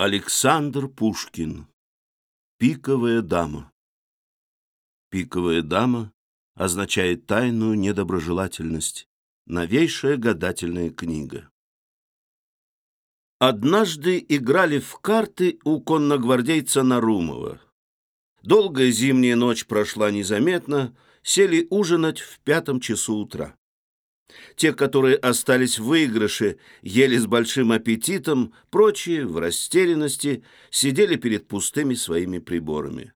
Александр Пушкин. Пиковая дама. Пиковая дама означает тайную недоброжелательность. Новейшая гадательная книга. Однажды играли в карты у конногвардейца Нарумова. Долгая зимняя ночь прошла незаметно, сели ужинать в пятом часу утра. Те, которые остались в выигрыше, ели с большим аппетитом, прочие, в растерянности, сидели перед пустыми своими приборами.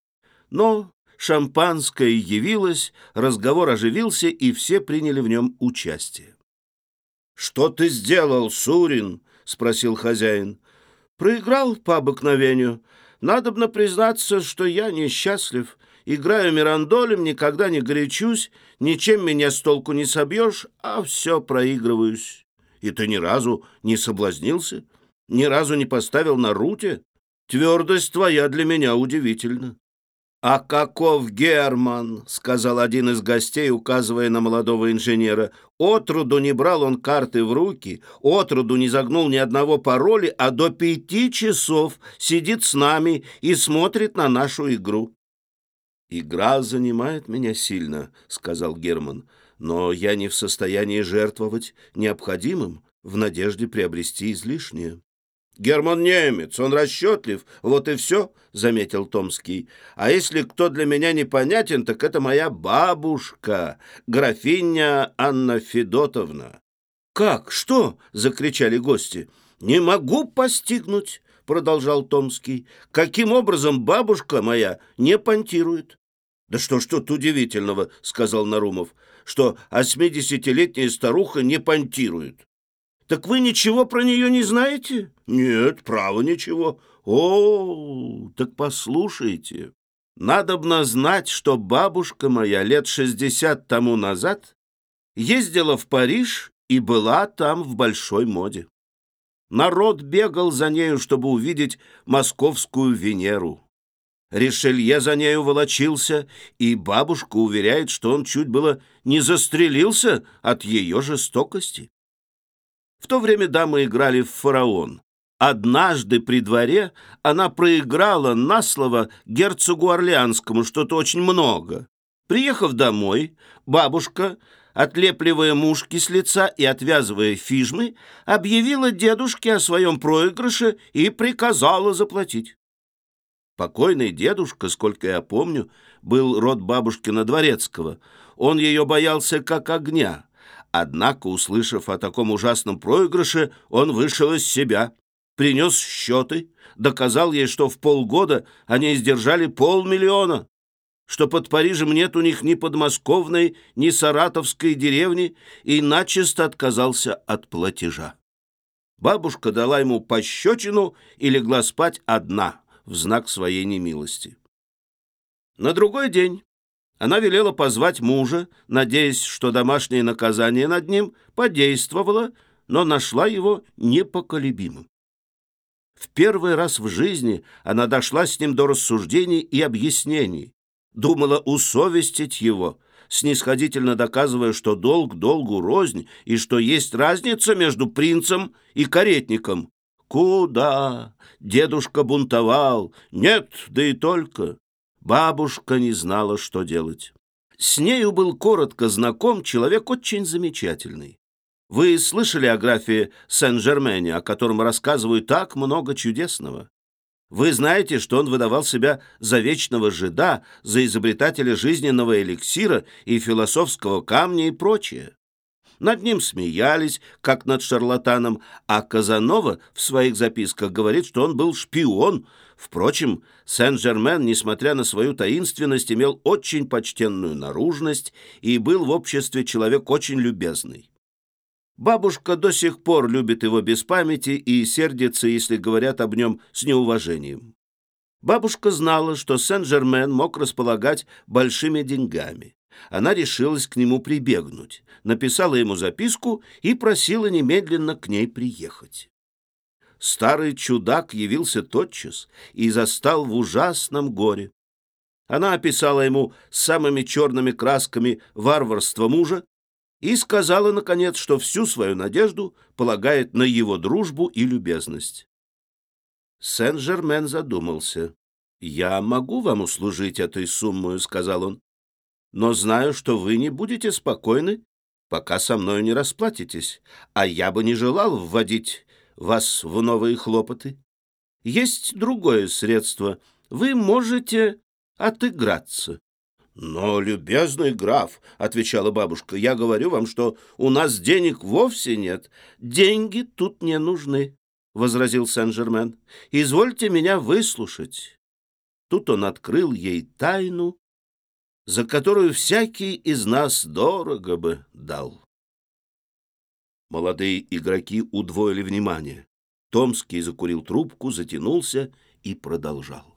Но шампанское явилось, разговор оживился, и все приняли в нем участие. «Что ты сделал, Сурин?» — спросил хозяин. «Проиграл по обыкновению. Надобно признаться, что я несчастлив. Играю мирандолем, никогда не горячусь, ничем меня с толку не собьешь, а все проигрываюсь. И ты ни разу не соблазнился, ни разу не поставил на руте? Твердость твоя для меня удивительна. «А каков Герман!» — сказал один из гостей, указывая на молодого инженера. «Отроду не брал он карты в руки, отроду не загнул ни одного пароля, а до пяти часов сидит с нами и смотрит на нашу игру». «Игра занимает меня сильно», — сказал Герман, «но я не в состоянии жертвовать необходимым в надежде приобрести излишнее». «Герман немец, он расчетлив, вот и все», — заметил Томский. «А если кто для меня непонятен, так это моя бабушка, графиня Анна Федотовна». «Как? Что?» — закричали гости. «Не могу постигнуть», — продолжал Томский. «Каким образом бабушка моя не понтирует?» «Да что ж тут удивительного», — сказал Нарумов, «что восьмидесятилетняя старуха не понтирует». «Так вы ничего про нее не знаете?» «Нет, право ничего». «О, так послушайте. Надобно знать, что бабушка моя лет шестьдесят тому назад ездила в Париж и была там в большой моде. Народ бегал за нею, чтобы увидеть московскую Венеру. Ришелье за нею волочился, и бабушка уверяет, что он чуть было не застрелился от ее жестокости. В то время дамы играли в фараон. Однажды при дворе она проиграла на слово герцогу Орлеанскому что-то очень много. Приехав домой, бабушка, отлепливая мушки с лица и отвязывая фижмы, объявила дедушке о своем проигрыше и приказала заплатить. Покойный дедушка, сколько я помню, был род бабушкина дворецкого. Он ее боялся как огня. Однако, услышав о таком ужасном проигрыше, он вышел из себя, принес счеты, доказал ей, что в полгода они издержали полмиллиона, что под Парижем нет у них ни подмосковной, ни саратовской деревни, и начисто отказался от платежа. Бабушка дала ему пощечину и легла спать одна — в знак своей немилости. На другой день она велела позвать мужа, надеясь, что домашнее наказание над ним подействовало, но нашла его непоколебимым. В первый раз в жизни она дошла с ним до рассуждений и объяснений, думала усовестить его, снисходительно доказывая, что долг долгу рознь и что есть разница между принцем и каретником, Куда? Дедушка бунтовал. Нет, да и только. Бабушка не знала, что делать. С нею был коротко знаком человек очень замечательный. Вы слышали о графе Сен-Жермене, о котором рассказывают так много чудесного? Вы знаете, что он выдавал себя за вечного жида, за изобретателя жизненного эликсира и философского камня и прочее. Над ним смеялись, как над шарлатаном, а Казанова в своих записках говорит, что он был шпион. Впрочем, Сен-Жермен, несмотря на свою таинственность, имел очень почтенную наружность и был в обществе человек очень любезный. Бабушка до сих пор любит его без памяти и сердится, если говорят об нем с неуважением. Бабушка знала, что Сен-Жермен мог располагать большими деньгами она решилась к нему прибегнуть, написала ему записку и просила немедленно к ней приехать. Старый чудак явился тотчас и застал в ужасном горе. Она описала ему самыми черными красками варварство мужа и сказала, наконец, что всю свою надежду полагает на его дружбу и любезность. Сен-Жермен задумался. «Я могу вам услужить этой суммой», — сказал он. «Но знаю, что вы не будете спокойны, пока со мной не расплатитесь, а я бы не желал вводить вас в новые хлопоты. Есть другое средство. Вы можете отыграться». «Но, любезный граф», — отвечала бабушка, — «я говорю вам, что у нас денег вовсе нет. Деньги тут не нужны». — возразил Сен-Жермен. — Извольте меня выслушать. Тут он открыл ей тайну, за которую всякий из нас дорого бы дал. Молодые игроки удвоили внимание. Томский закурил трубку, затянулся и продолжал.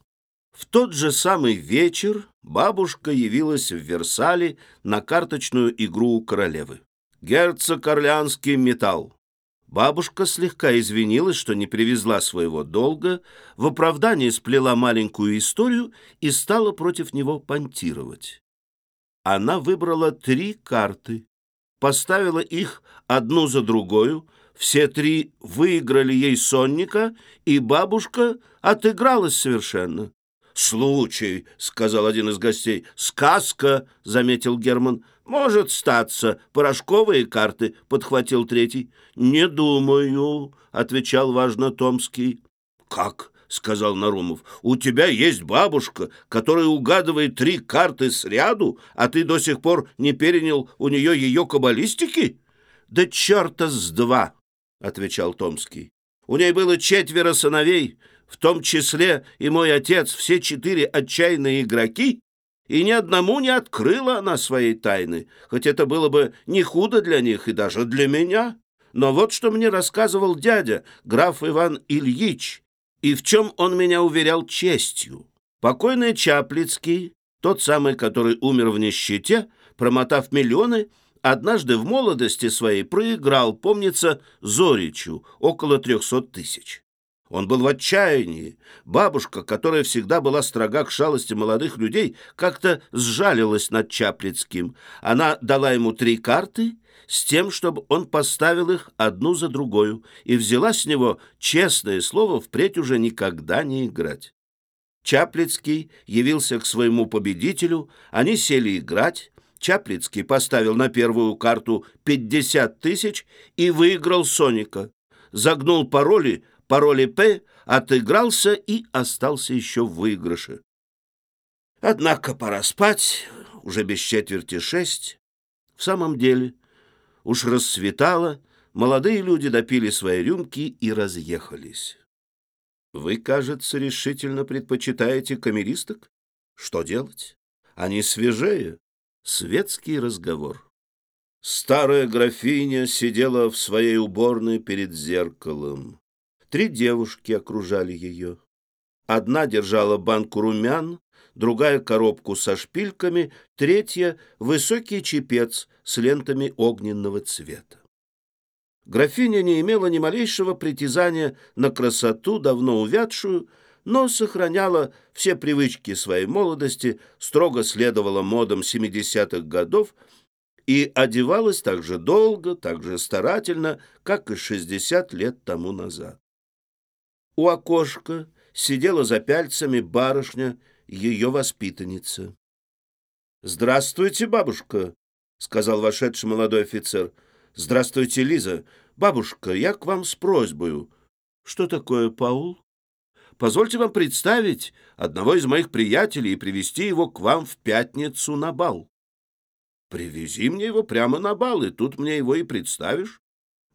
В тот же самый вечер бабушка явилась в Версале на карточную игру королевы. Герцог Орлеанский металл. Бабушка слегка извинилась, что не привезла своего долга, в оправдании сплела маленькую историю и стала против него понтировать. Она выбрала три карты, поставила их одну за другою, все три выиграли ей сонника, и бабушка отыгралась совершенно. «Случай», — сказал один из гостей. «Сказка», — заметил Герман. «Может статься. Порошковые карты», — подхватил третий. «Не думаю», — отвечал важно Томский. «Как?» — сказал Нарумов. «У тебя есть бабушка, которая угадывает три карты сряду, а ты до сих пор не перенял у нее ее каббалистики?» «Да черта с два!» — отвечал Томский. «У ней было четверо сыновей, в том числе и мой отец, все четыре отчаянные игроки, и ни одному не открыла она своей тайны, хоть это было бы не худо для них и даже для меня. Но вот что мне рассказывал дядя, граф Иван Ильич, и в чем он меня уверял честью. Покойный Чаплицкий, тот самый, который умер в нищете, промотав миллионы, однажды в молодости своей проиграл, помнится, Зоричу, около трехсот тысяч. Он был в отчаянии. Бабушка, которая всегда была строга к шалости молодых людей, как-то сжалилась над Чаплицким. Она дала ему три карты с тем, чтобы он поставил их одну за другою и взяла с него честное слово впредь уже никогда не играть. Чаплицкий явился к своему победителю, они сели играть, Чаплицкий поставил на первую карту 50 тысяч и выиграл Соника. Загнул пароли, пароли П, отыгрался и остался еще в выигрыше. Однако пора спать, уже без четверти шесть. В самом деле, уж расцветало, молодые люди допили свои рюмки и разъехались. Вы, кажется, решительно предпочитаете камеристок? Что делать? Они свежее. Светский разговор. Старая графиня сидела в своей уборной перед зеркалом. Три девушки окружали ее. Одна держала банку румян, другая — коробку со шпильками, третья — высокий чепец с лентами огненного цвета. Графиня не имела ни малейшего притязания на красоту, давно увядшую, но сохраняла все привычки своей молодости, строго следовала модам 70-х годов и одевалась так же долго, так же старательно, как и 60 лет тому назад. У окошка сидела за пяльцами барышня, ее воспитанница. «Здравствуйте, бабушка», — сказал вошедший молодой офицер. «Здравствуйте, Лиза. Бабушка, я к вам с просьбою». «Что такое, Паул?» «Позвольте вам представить одного из моих приятелей и привести его к вам в пятницу на бал». «Привези мне его прямо на бал, и тут мне его и представишь.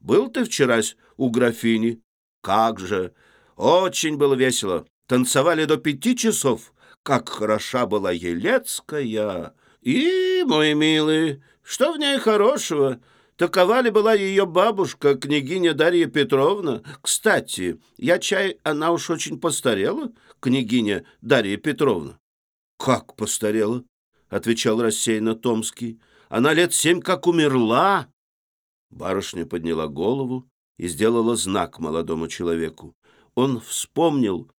Был ты вчерась у графини?» «Как же! Очень было весело. Танцевали до пяти часов. Как хороша была Елецкая. И, мой милый, что в ней хорошего? Такова ли была ее бабушка, княгиня Дарья Петровна? Кстати, я чай, она уж очень постарела, княгиня Дарья Петровна. Как постарела? Отвечал рассеянно Томский. Она лет семь как умерла. Барышня подняла голову и сделала знак молодому человеку он вспомнил,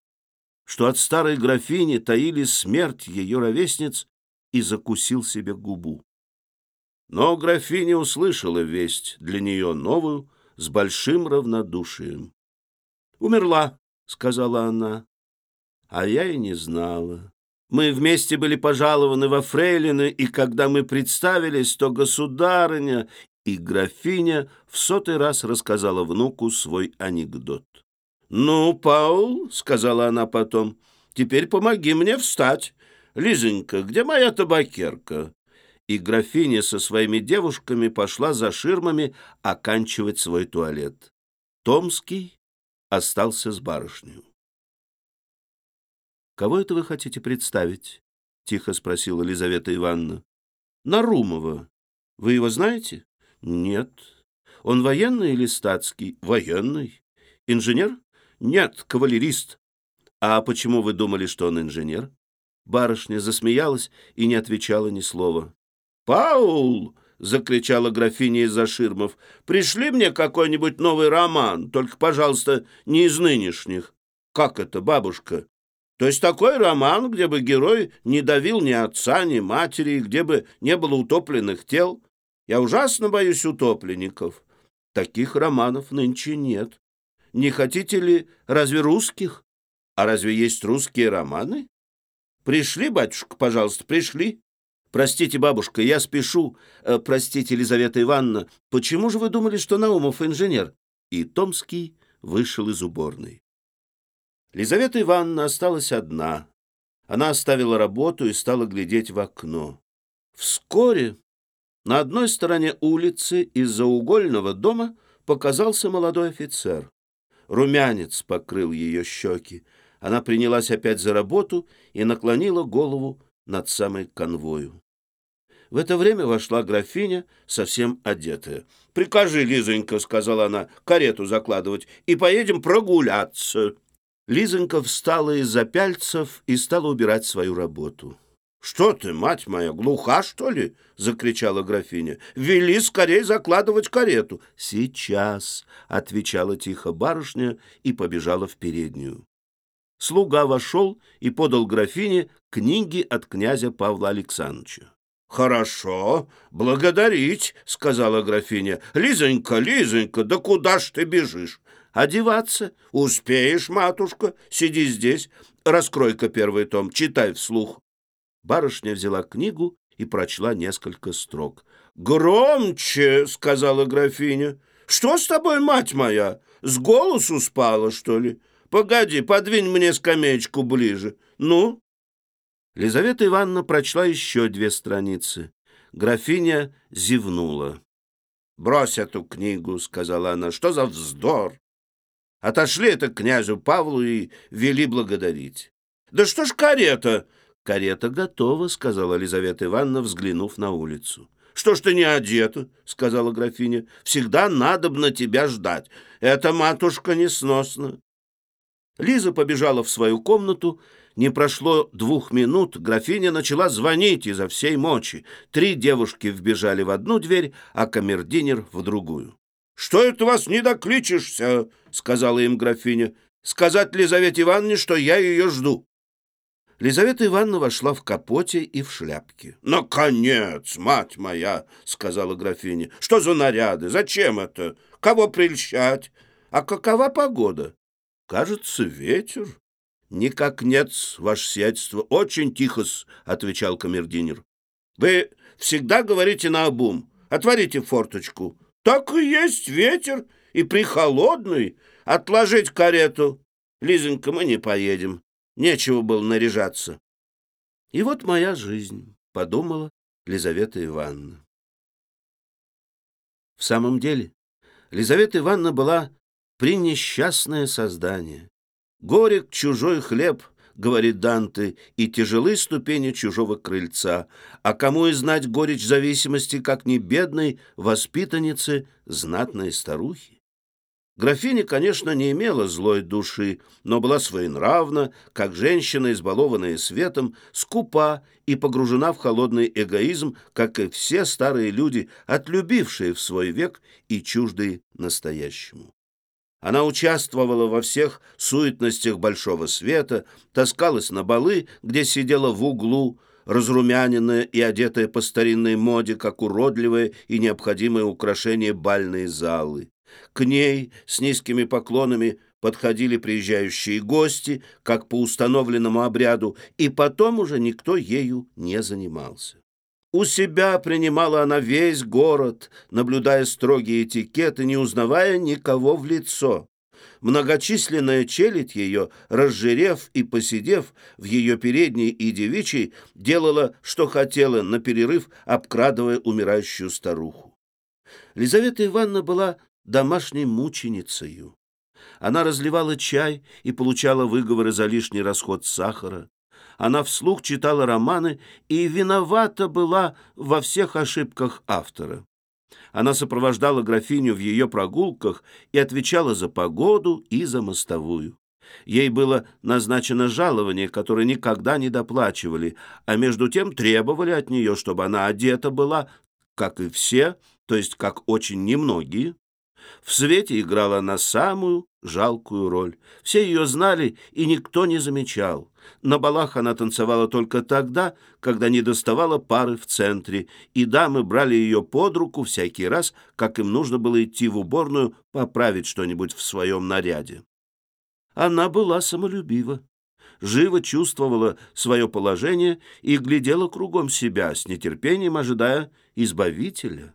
что от старой графини таили смерть ее ровесниц и закусил себе губу. Но графиня услышала весть, для нее новую, с большим равнодушием. «Умерла», — сказала она. А я и не знала. Мы вместе были пожалованы во фрейлины, и когда мы представились, то государыня и графиня в сотый раз рассказала внуку свой анекдот. «Ну, Паул», — сказала она потом, — «теперь помоги мне встать. Лизонька, где моя табакерка?» И графиня со своими девушками пошла за ширмами оканчивать свой туалет. Томский остался с барышней. «Кого это вы хотите представить?» — тихо спросила Елизавета Ивановна. «Нарумова. Вы его знаете?» «Нет». «Он военный или статский?» «Военный». «Инженер?» «Нет, кавалерист». «А почему вы думали, что он инженер?» Барышня засмеялась и не отвечала ни слова. «Паул!» — закричала графиня из-за ширмов. «Пришли мне какой-нибудь новый роман, только, пожалуйста, не из нынешних». «Как это, бабушка?» То есть такой роман, где бы герой не давил ни отца, ни матери, где бы не было утопленных тел. Я ужасно боюсь утопленников. Таких романов нынче нет. Не хотите ли разве русских? А разве есть русские романы? Пришли, батюшка, пожалуйста, пришли. Простите, бабушка, я спешу. Э, простите, Елизавета Ивановна, почему же вы думали, что Наумов инженер? И Томский вышел из уборной. Лизавета Ивановна осталась одна. Она оставила работу и стала глядеть в окно. Вскоре на одной стороне улицы из-за угольного дома показался молодой офицер. Румянец покрыл ее щеки. Она принялась опять за работу и наклонила голову над самой конвою. В это время вошла графиня, совсем одетая. «Прикажи, Лизонька, — сказала она, — карету закладывать, и поедем прогуляться». Лизонька встала из-за пяльцев и стала убирать свою работу. «Что ты, мать моя, глуха, что ли?» — закричала графиня. «Вели скорее закладывать карету». «Сейчас», — отвечала тихо барышня и побежала в переднюю. Слуга вошел и подал графине книги от князя Павла Александровича. «Хорошо, благодарить», — сказала графиня. «Лизонька, Лизонька, да куда ж ты бежишь? Одеваться? Успеешь, матушка, сиди здесь. Раскрой-ка первый том, читай вслух». Барышня взяла книгу и прочла несколько строк. «Громче!» — сказала графиня. «Что с тобой, мать моя? С голосу спала, что ли? Погоди, подвинь мне скамеечку ближе. Ну?» Лизавета Ивановна прочла еще две страницы. Графиня зевнула. «Брось эту книгу», — сказала она. «Что за вздор? Отошли это князю Павлу и вели благодарить». «Да что ж карета?» «Карета готова», — сказала Елизавета Ивановна, взглянув на улицу. «Что ж ты не одета?» — сказала графиня. «Всегда надобно тебя ждать. Эта матушка несносна». Лиза побежала в свою комнату. Не прошло двух минут, графиня начала звонить изо всей мочи. Три девушки вбежали в одну дверь, а камердинер в другую. «Что это вас не докличешься?» — сказала им графиня. «Сказать Лизавете Ивановне, что я ее жду». Лизавета Ивановна вошла в капоте и в шляпке. «Наконец, мать моя!» — сказала графиня. «Что за наряды? Зачем это? Кого прельщать? А какова погода?» «Кажется, ветер». «Никак нет, ваше сиятельство. Очень тихо-с», — отвечал камердинер. «Вы всегда говорите на обум. Отворите форточку». «Так и есть ветер, и прихолодный. Отложить карету. Лизонька, мы не поедем. Нечего было наряжаться. И вот моя жизнь, — подумала Лизавета Ивановна. В самом деле, Лизавета Ивановна была пренесчастное создание. Горек чужой хлеб, говорит Данте, и тяжелы ступени чужого крыльца. А кому и знать горечь зависимости, как не бедной воспитанницы знатной старухи? Графиня, конечно, не имела злой души, но была своенравна, как женщина, избалованная светом, скупа и погружена в холодный эгоизм, как и все старые люди, отлюбившие в свой век и чуждые настоящему. Она участвовала во всех суетностях большого света, таскалась на балы, где сидела в углу, разрумяненная и одетая по старинной моде, как уродливое и необходимое украшение бальной залы. К ней с низкими поклонами подходили приезжающие гости, как по установленному обряду, и потом уже никто ею не занимался. У себя принимала она весь город, наблюдая строгий этикет и не узнавая никого в лицо. Многочисленная челядь ее, разжирев и посидев в ее передней и девичьей, делала, что хотела, на перерыв обкрадывая умирающую старуху. Лизавета Ивановна была домашней мученицею. Она разливала чай и получала выговоры за лишний расход сахара. Она вслух читала романы и виновата была во всех ошибках автора. Она сопровождала графиню в ее прогулках и отвечала за погоду и за мостовую. Ей было назначено жалование, которое никогда не доплачивали, а между тем требовали от нее, чтобы она одета была, как и все, то есть как очень немногие. В свете играла она самую жалкую роль. Все ее знали, и никто не замечал. На балах она танцевала только тогда, когда не доставала пары в центре, и дамы брали ее под руку всякий раз, как им нужно было идти в уборную поправить что-нибудь в своем наряде. Она была самолюбива, живо чувствовала свое положение и глядела кругом себя, с нетерпением ожидая избавителя.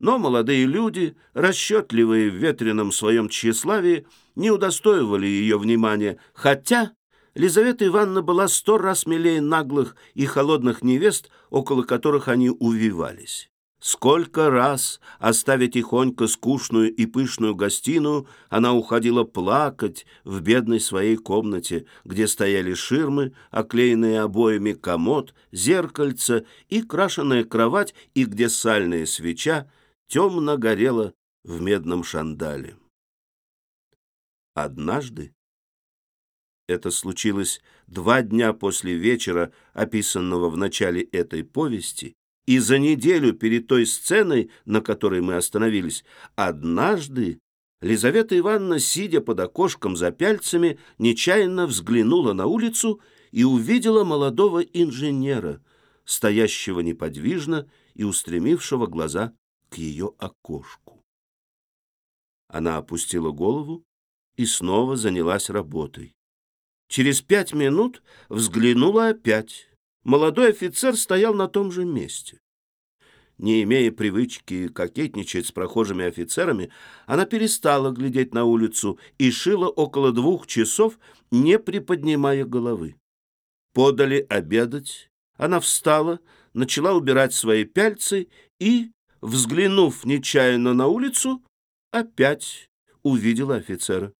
Но молодые люди, расчетливые в ветреном своем тщеславии, не удостоивали ее внимания, хотя Лизавета Ивановна была сто раз милее наглых и холодных невест, около которых они увивались. Сколько раз, оставив тихонько скучную и пышную гостиную, она уходила плакать в бедной своей комнате, где стояли ширмы, оклеенные обоями комод, зеркальца и крашеная кровать, и где сальная свеча темно горела в медном шандале. Однажды, это случилось два дня после вечера, описанного в начале этой повести, и за неделю перед той сценой, на которой мы остановились, однажды Лизавета Ивановна, сидя под окошком за пяльцами, нечаянно взглянула на улицу и увидела молодого инженера, стоящего неподвижно и устремившего глаза к ее окошку. Она опустила голову и снова занялась работой. Через пять минут взглянула опять. Молодой офицер стоял на том же месте. Не имея привычки кокетничать с прохожими офицерами, она перестала глядеть на улицу и шила около двух часов, не приподнимая головы. Подали обедать. Она встала, начала убирать свои пяльцы и взглянув нечаянно на улицу, опять увидела офицера.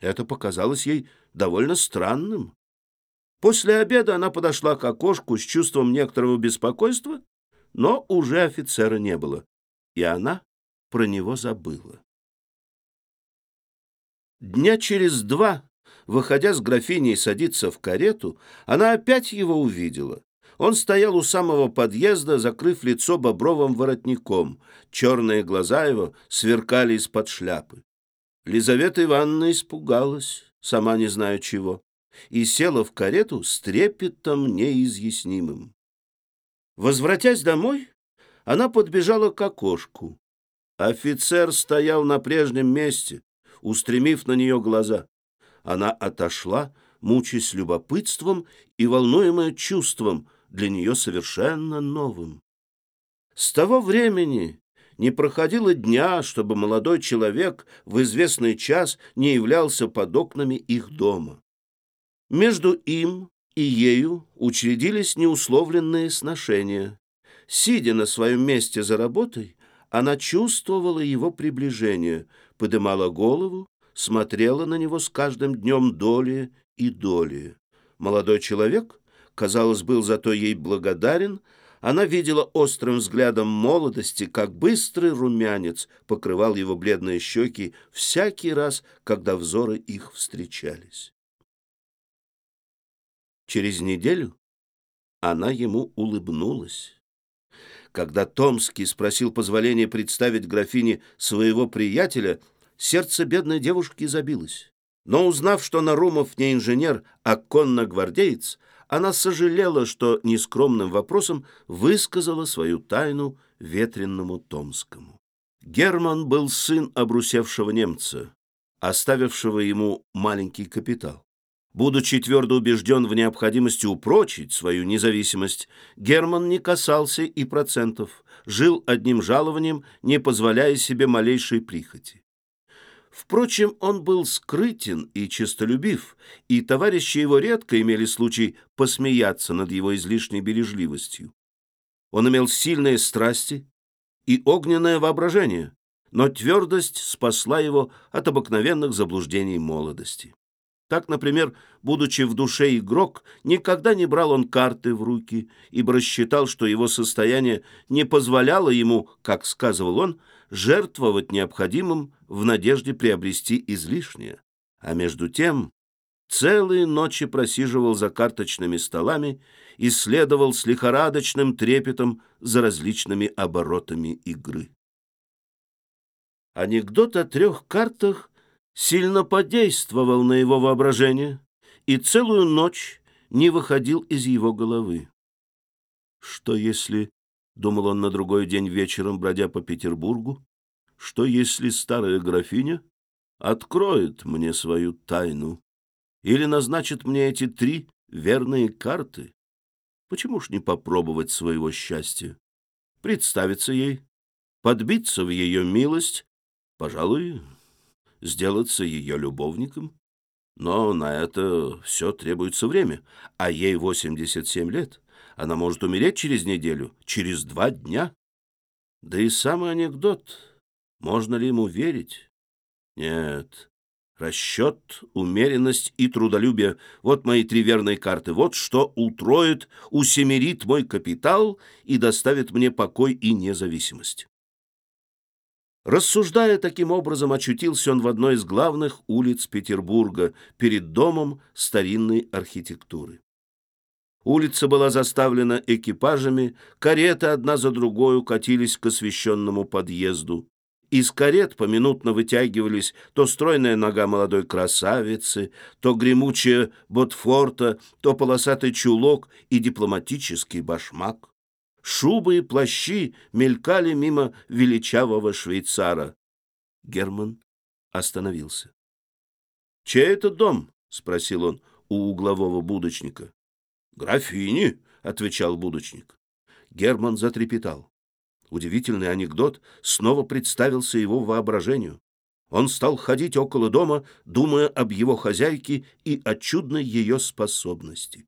Это показалось ей довольно странным. После обеда она подошла к окошку с чувством некоторого беспокойства, но уже офицера не было, и она про него забыла. Дня через два, выходя с графиней садиться в карету, она опять его увидела. Он стоял у самого подъезда, закрыв лицо бобровым воротником. Черные глаза его сверкали из-под шляпы. Лизавета Ивановна испугалась, сама не знаю чего, и села в карету с трепетом неизъяснимым. Возвратясь домой, она подбежала к окошку. Офицер стоял на прежнем месте, устремив на нее глаза. Она отошла, мучаясь любопытством и волнуемая чувством, для нее совершенно новым. С того времени не проходило дня, чтобы молодой человек в известный час не являлся под окнами их дома. Между им и ею учредились неусловленные сношения. Сидя на своем месте за работой, она чувствовала его приближение, подымала голову, смотрела на него с каждым днем долее и долее. Молодой человек казалось, был зато ей благодарен, она видела острым взглядом молодости, как быстрый румянец покрывал его бледные щеки всякий раз, когда взоры их встречались. Через неделю она ему улыбнулась. Когда Томский спросил позволения представить графине своего приятеля, сердце бедной девушки забилось. Но узнав, что Нарумов не инженер, а конногвардеец, она сожалела, что нескромным вопросом высказала свою тайну ветренному Томскому. Герман был сын обрусевшего немца, оставившего ему маленький капитал. Будучи твердо убежден в необходимости упрочить свою независимость, Герман не касался и процентов, жил одним жалованием, не позволяя себе малейшей прихоти. Впрочем, он был скрытен и честолюбив, и товарищи его редко имели случай посмеяться над его излишней бережливостью. Он имел сильные страсти и огненное воображение, но твердость спасла его от обыкновенных заблуждений молодости. Так, например, будучи в душе игрок, никогда не брал он карты в руки, ибо рассчитал, что его состояние не позволяло ему, как сказывал он, жертвовать необходимым в надежде приобрести излишнее. А между тем целые ночи просиживал за карточными столами и следовал с лихорадочным трепетом за различными оборотами игры. Анекдот о трех картах сильно подействовал на его воображение и целую ночь не выходил из его головы. Что если, — думал он на другой день вечером, бродя по Петербургу, — что если старая графиня откроет мне свою тайну или назначит мне эти три верные карты? Почему ж не попробовать своего счастья? Представиться ей, подбиться в ее милость, пожалуй, сделаться ее любовником. Но на это все требуется время, а ей 87 лет. Она может умереть через неделю, через два дня. Да и самый анекдот. Можно ли ему верить? Нет. Расчет, умеренность и трудолюбие — вот мои три верные карты. Вот что утроит, усемерит мой капитал и доставит мне покой и независимость. Рассуждая таким образом, очутился он в одной из главных улиц Петербурга, перед домом старинной архитектуры. Улица была заставлена экипажами, кареты одна за другой катились к освещенному подъезду. Из карет поминутно вытягивались то стройная нога молодой красавицы, то гремучая ботфорта, то полосатый чулок и дипломатический башмак. Шубы и плащи мелькали мимо величавого швейцара. Герман остановился. — Чей это дом? — спросил он у углового будочника. — Графини, — отвечал будочник. Герман затрепетал. Удивительный анекдот снова представился его воображению. Он стал ходить около дома, думая об его хозяйке и о чудной ее способности.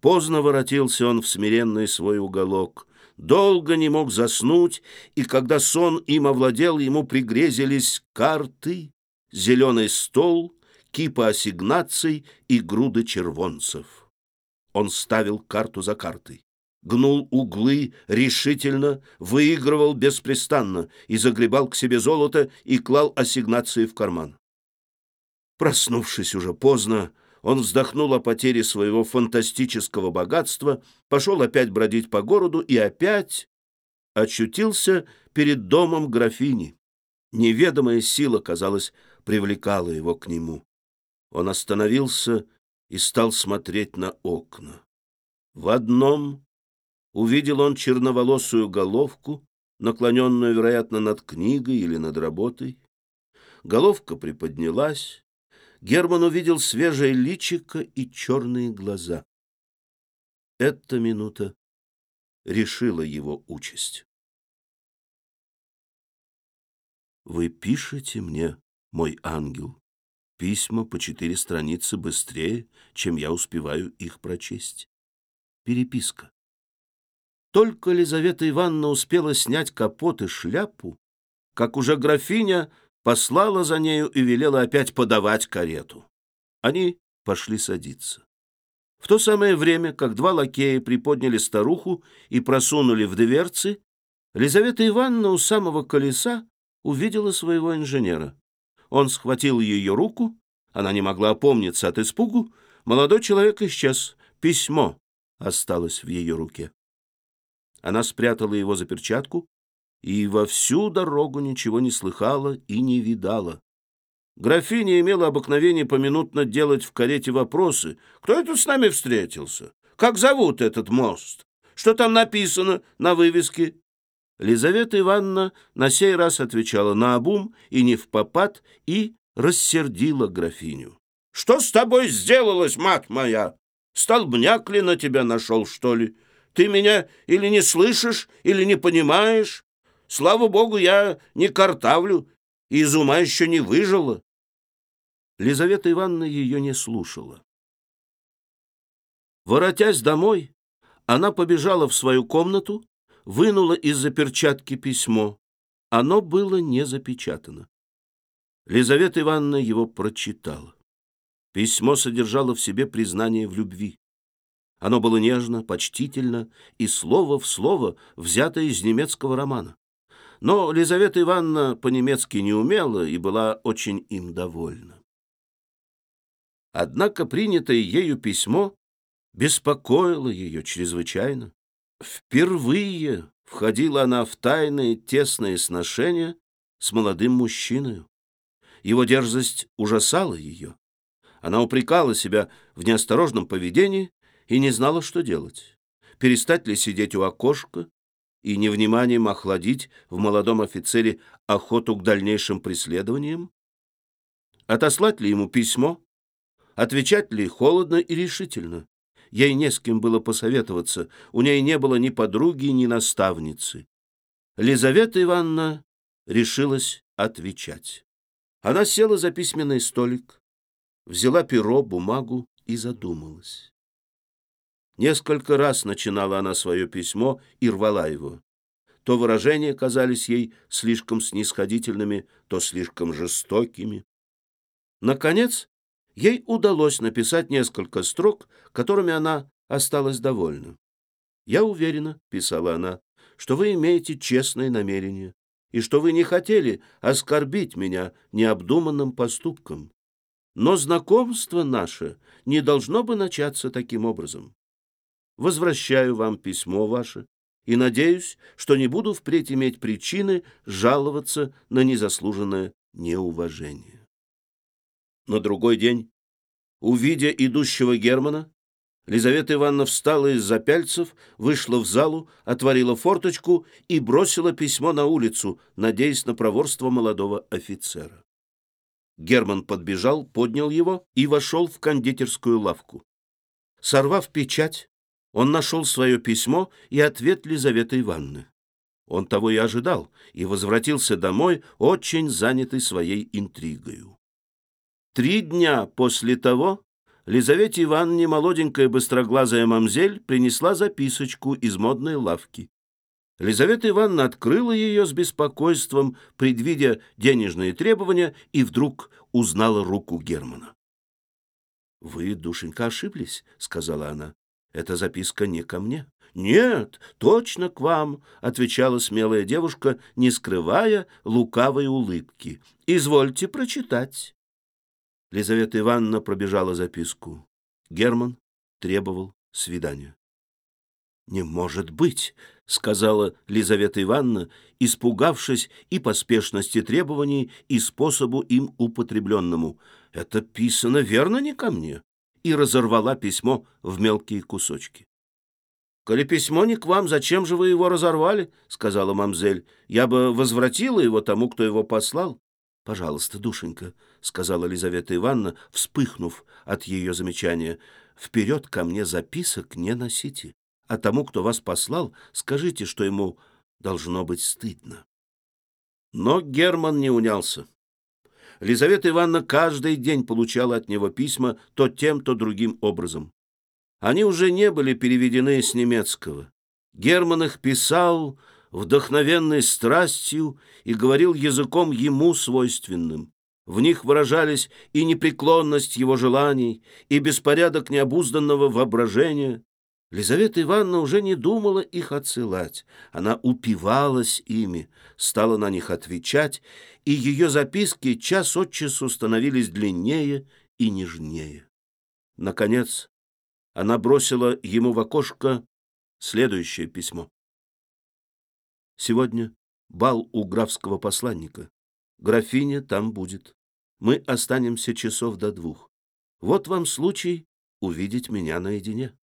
Поздно воротился он в смиренный свой уголок. Долго не мог заснуть, и когда сон им овладел, ему пригрезились карты, зеленый стол, кипа ассигнаций и груды червонцев. Он ставил карту за картой, гнул углы решительно, выигрывал беспрестанно и загребал к себе золото и клал ассигнации в карман. Проснувшись уже поздно, он вздохнул о потере своего фантастического богатства, пошел опять бродить по городу и опять очутился перед домом графини. Неведомая сила, казалось, привлекала его к нему. Он остановился и стал смотреть на окна. В одном увидел он черноволосую головку, наклоненную, вероятно, над книгой или над работой. Головка приподнялась, Герман увидел свежее личико и черные глаза. Эта минута решила его участь. Вы пишете мне, мой ангел, письма по четыре страницы быстрее, чем я успеваю их прочесть. Переписка. Только Лизавета Ивановна успела снять капот и шляпу, как уже графиня послала за нею и велела опять подавать карету. Они пошли садиться. В то самое время, как два лакея приподняли старуху и просунули в дверцы, Лизавета Ивановна у самого колеса увидела своего инженера. Он схватил ее руку, она не могла опомниться от испугу, молодой человек исчез, письмо осталось в ее руке. Она спрятала его за перчатку и во всю дорогу ничего не слыхала и не видала. Графиня имела обыкновение поминутно делать в карете вопросы. «Кто это с нами встретился? Как зовут этот мост? Что там написано на вывеске?» Лизавета Ивановна на сей раз отвечала на обум и не в попад и рассердила графиню. «Что с тобой сделалось, мать моя? Столбняк ли на тебя нашел, что ли? Ты меня или не слышишь, или не понимаешь? Слава богу, я не картавлю, и из ума еще не выжила». Лизавета Ивановна ее не слушала. Воротясь домой, она побежала в свою комнату, вынула из-за перчатки письмо. Оно было не запечатано. Лизавета Ивановна его прочитала. Письмо содержало в себе признание в любви. Оно было нежно, почтительно и слово в слово взято из немецкого романа. Но Лизавета Ивановна по-немецки не умела и была очень им довольна. Однако принятое ею письмо беспокоило ее чрезвычайно. Впервые входила она в тайные тесные сношения с молодым мужчиной. Его дерзость ужасала ее. Она упрекала себя в неосторожном поведении и не знала, что делать. Перестать ли сидеть у окошка и невниманием охладить в молодом офицере охоту к дальнейшим преследованиям? Отослать ли ему письмо? Отвечать ли холодно и решительно? Ей не с кем было посоветоваться, у ней не было ни подруги, ни наставницы. Лизавета Ивановна решилась отвечать. Она села за письменный столик, взяла перо, бумагу и задумалась. Несколько раз начинала она свое письмо и рвала его. То выражения казались ей слишком снисходительными, то слишком жестокими. Наконец, ей удалось написать несколько строк, которыми она осталась довольна. «Я уверена», — писала она, — «что вы имеете честное намерение и что вы не хотели оскорбить меня необдуманным поступком. Но знакомство наше не должно бы начаться таким образом. Возвращаю вам письмо ваше и надеюсь, что не буду впредь иметь причины жаловаться на незаслуженное неуважение. На другой день, увидя идущего Германа, Лизавета Ивановна встала из-за пяльцев, вышла в залу, отворила форточку и бросила письмо на улицу, надеясь на проворство молодого офицера. Герман подбежал, поднял его и вошел в кондитерскую лавку. Сорвав печать, он нашел свое письмо и ответ Лизаветы Ивановны. Он того и ожидал, и возвратился домой, очень занятый своей интригою. Три дня после того Лизавете Ивановне молоденькая быстроглазая мамзель принесла записочку из модной лавки. Лизавета Ивановна открыла ее с беспокойством, предвидя денежные требования, и вдруг узнала руку Германа. — Вы, душенька, ошиблись, — сказала она. — Эта записка не ко мне. — Нет, точно к вам, — отвечала смелая девушка, не скрывая лукавой улыбки. — Извольте прочитать. Лизавета Ивановна пробежала записку. Герман требовал свидания. «Не может быть!» — сказала Лизавета Ивановна, испугавшись и поспешности требований, и способу им употребленному. «Это писано верно не ко мне?» и разорвала письмо в мелкие кусочки. «Коли письмо не к вам, зачем же вы его разорвали?» — сказала мамзель. «Я бы возвратила его тому, кто его послал». «Пожалуйста, душенька», — сказала Лизавета Ивановна, вспыхнув от ее замечания, — «вперед ко мне записок не носите, а тому, кто вас послал, скажите, что ему должно быть стыдно». Но Герман не унялся. Лизавета Ивановна каждый день получала от него письма то тем, то другим образом. Они уже не были переведены с немецкого. Герман их писал, вдохновенной страстью и говорил языком ему свойственным. В них выражались и непреклонность его желаний, и беспорядок необузданного воображения. Лизавета Ивановна уже не думала их отсылать. Она упивалась ими, стала на них отвечать, и ее записки час от часу становились длиннее и нежнее. Наконец, она бросила ему в окошко следующее письмо. Сегодня бал у графского посланника. Графиня там будет. Мы останемся часов до двух. Вот вам случай увидеть меня наедине.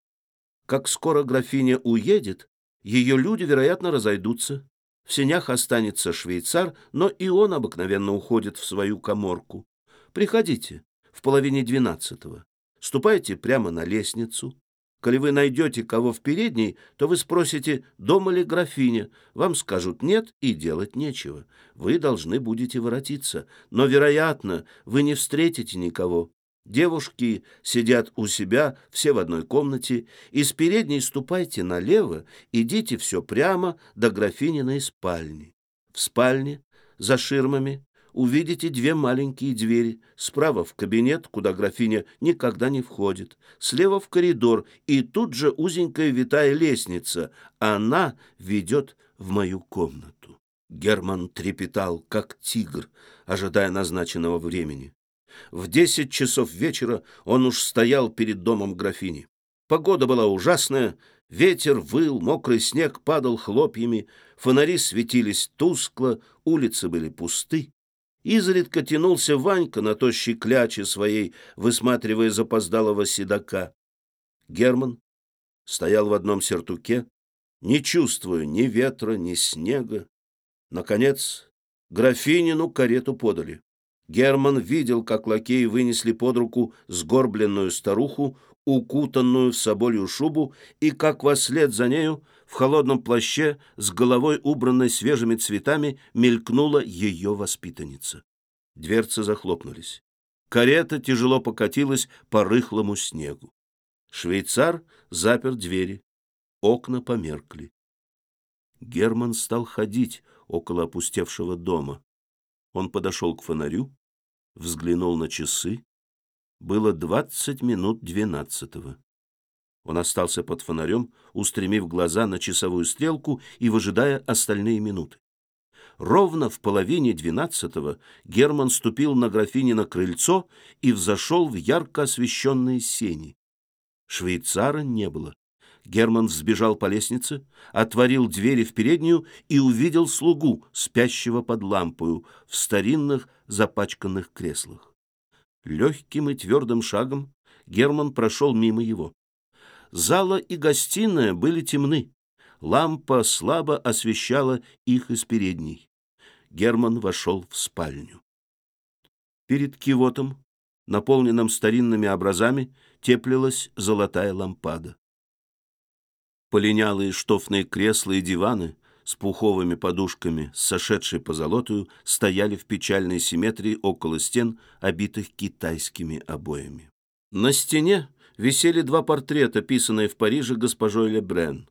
Как скоро графиня уедет, ее люди, вероятно, разойдутся. В сенях останется швейцар, но и он обыкновенно уходит в свою коморку. Приходите в половине двенадцатого. Ступайте прямо на лестницу. Коли вы найдете кого в передней, то вы спросите, дома ли графиня. Вам скажут нет, и делать нечего. Вы должны будете воротиться. Но, вероятно, вы не встретите никого. Девушки сидят у себя, все в одной комнате. Из передней ступайте налево, идите все прямо до графининой спальни. В спальне, за ширмами, увидите две маленькие двери. Справа в кабинет, куда графиня никогда не входит. Слева в коридор, и тут же узенькая витая лестница. Она ведет в мою комнату. Герман трепетал, как тигр, ожидая назначенного времени. В десять часов вечера он уж стоял перед домом графини. Погода была ужасная, ветер выл, мокрый снег падал хлопьями, фонари светились тускло, улицы были пусты. Изредка тянулся Ванька на тощей кляче своей, высматривая запоздалого седока. Герман стоял в одном сертуке, не чувствуя ни ветра, ни снега. Наконец, графинину карету подали. Герман видел, как лакеи вынесли под руку сгорбленную старуху, укутанную в соболью шубу, и как вслед за нею холодном плаще с головой убранной свежими цветами мелькнула ее воспитанница. Дверцы захлопнулись. Карета тяжело покатилась по рыхлому снегу. Швейцар запер двери. Окна померкли. Герман стал ходить около опустевшего дома. Он подошел к фонарю, взглянул на часы. Было двадцать минут двенадцатого. Он остался под фонарем, устремив глаза на часовую стрелку и выжидая остальные минуты. Ровно в половине двенадцатого Герман ступил на графинино крыльцо и взошел в ярко освещенные сени. Швейцара не было. Герман взбежал по лестнице, отворил двери в переднюю и увидел слугу, спящего под лампою, в старинных запачканных креслах. Легким и твердым шагом Герман прошел мимо его. Зала и гостиная были темны. Лампа слабо освещала их из передней. Герман вошел в спальню. Перед кивотом, наполненным старинными образами, теплилась золотая лампада. Полинялые штофные кресла и диваны с пуховыми подушками, сошедшие по золотую, стояли в печальной симметрии около стен, обитых китайскими обоями. На стене висели два портрета, писанные в Париже госпожой Лебрен.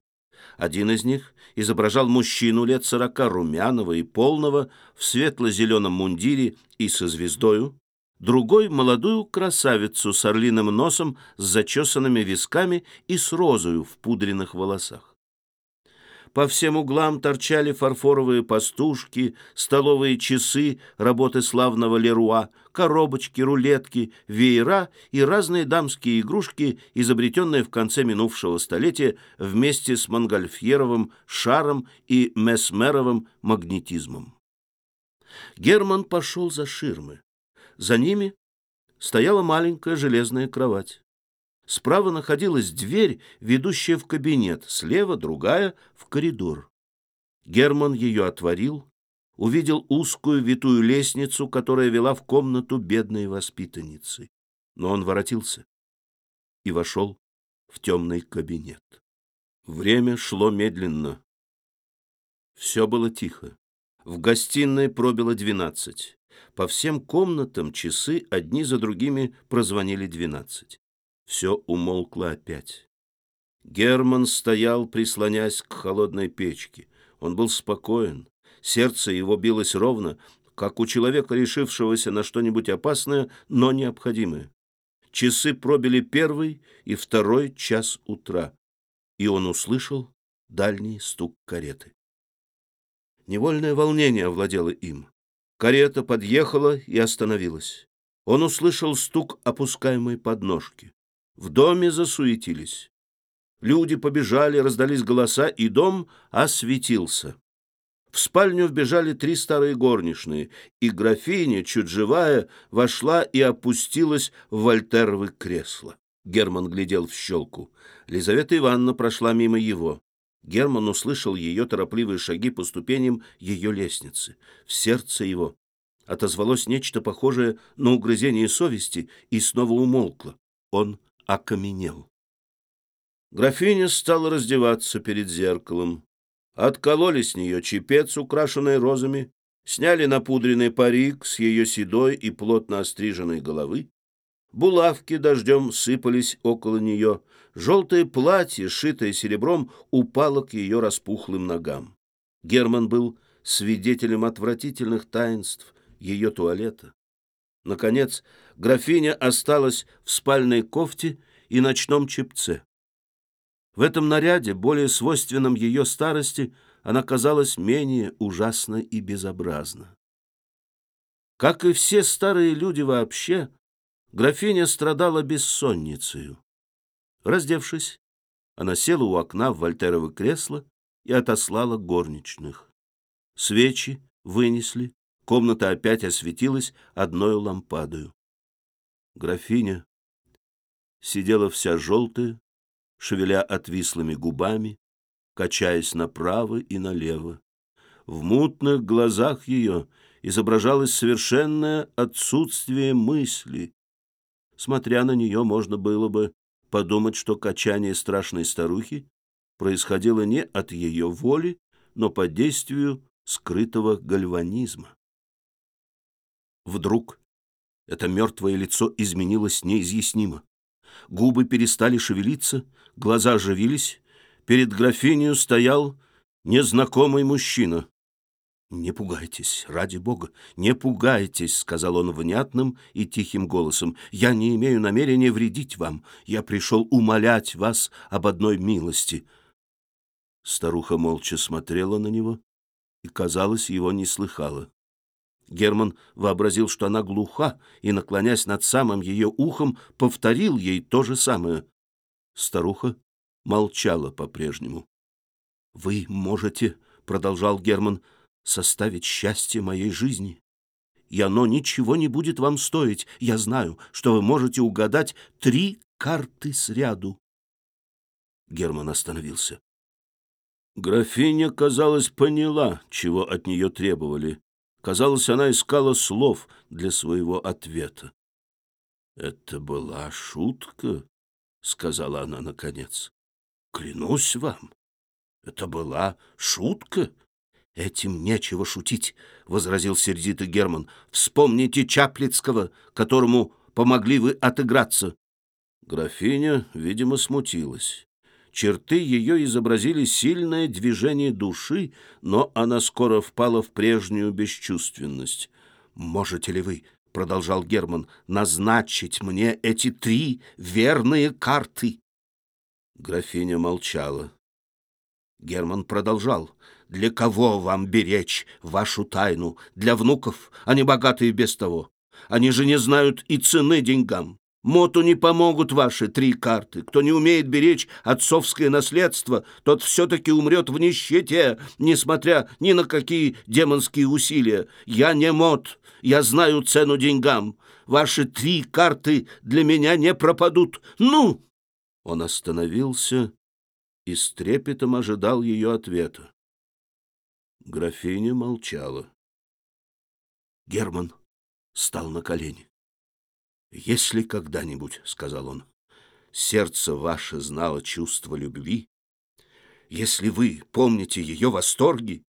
Один из них изображал мужчину лет сорока, румяного и полного, в светло-зеленом мундире и со звездою, другой — молодую красавицу с орлиным носом, с зачесанными висками и с розою в пудренных волосах. По всем углам торчали фарфоровые пастушки, столовые часы работы славного Леруа, коробочки, рулетки, веера и разные дамские игрушки, изобретенные в конце минувшего столетия вместе с Монгольфьеровым шаром и Месмеровым магнетизмом. Герман пошел за ширмы. За ними стояла маленькая железная кровать. Справа находилась дверь, ведущая в кабинет, слева другая — в коридор. Герман ее отворил, увидел узкую витую лестницу, которая вела в комнату бедной воспитанницы. Но он воротился и вошел в темный кабинет. Время шло медленно. Все было тихо. В гостиной пробило двенадцать. По всем комнатам часы одни за другими прозвонили двенадцать все умолкло опять. Герман стоял, прислонясь к холодной печке. Он был спокоен, сердце его билось ровно, как у человека, решившегося на что-нибудь опасное, но необходимое. Часы пробили первый и второй час утра, и он услышал дальний стук кареты. Невольное волнение овладело им. Карета подъехала и остановилась. Он услышал стук опускаемой подножки. В доме засуетились. Люди побежали, раздались голоса, и дом осветился. В спальню вбежали три старые горничные, и графиня, чуть живая, вошла и опустилась в вольтеровы кресло. Герман глядел в щелку. Лизавета Ивановна прошла мимо его. Герман услышал ее торопливые шаги по ступеням ее лестницы. В сердце его отозвалось нечто похожее на угрызение совести и снова умолкло. Он окаменел. Графиня стала раздеваться перед зеркалом. Откололи с нее чепец, украшенный розами, сняли напудренный парик с ее седой и плотно остриженной головы. Булавки дождем сыпались около нее. Желтое платье, шитое серебром, упало к ее распухлым ногам. Герман был свидетелем отвратительных таинств ее туалета. Наконец, графиня осталась в спальной кофте и ночном чепце. В этом наряде, более свойственном ее старости, она казалась менее ужасна и безобразна. Как и все старые люди вообще, графиня страдала бессонницей. Раздевшись, она села у окна в вольтерово кресло и отослала горничных. Свечи вынесли, комната опять осветилась одной лампадою. Графиня сидела вся желтая, шевеля отвислыми губами, качаясь направо и налево. В мутных глазах ее изображалось совершенное отсутствие мысли. Смотря на нее, можно было бы подумать, что качание страшной старухи происходило не от ее воли, но под действию скрытого гальванизма. Вдруг это мертвое лицо изменилось неизъяснимо. Губы перестали шевелиться, глаза оживились. Перед графинью стоял незнакомый мужчина. «Не пугайтесь, ради бога, не пугайтесь», — сказал он внятным и тихим голосом. «Я не имею намерения вредить вам. Я пришел умолять вас об одной милости». Старуха молча смотрела на него и, казалось, его не слыхала. Герман вообразил, что она глуха, и, наклонясь над самым ее ухом, повторил ей то же самое. Старуха молчала по-прежнему. «Вы можете, — продолжал Герман, — составить счастье моей жизни, и оно ничего не будет вам стоить. Я знаю, что вы можете угадать три карты сряду». Герман остановился. Графиня, казалось, поняла, чего от нее требовали. Казалось, она искала слов для своего ответа. «Это была шутка», — сказала она наконец. «Клянусь вам, это была шутка». «Этим нечего шутить», — возразил сердито Герман. «Вспомните Чаплицкого, которому помогли вы отыграться». Графиня, видимо, смутилась. Черты ее изобразили сильное движение души, но она скоро впала в прежнюю бесчувственность. «Можете ли вы, — продолжал Герман, — назначить мне эти три верные карты?» Графиня молчала. Герман продолжал. «Для кого вам беречь вашу тайну? Для внуков? Они богатые без того. Они же не знают и цены деньгам. Моту не помогут ваши три карты. Кто не умеет беречь отцовское наследство, тот все-таки умрет в нищете, несмотря ни на какие демонские усилия. Я не мот, я знаю цену деньгам. Ваши три карты для меня не пропадут. Ну!» Он остановился и с трепетом ожидал ее ответа. Графиня молчала. Герман стал на колени. «Если когда-нибудь, — сказал он, — сердце ваше знало чувство любви, если вы помните ее восторги,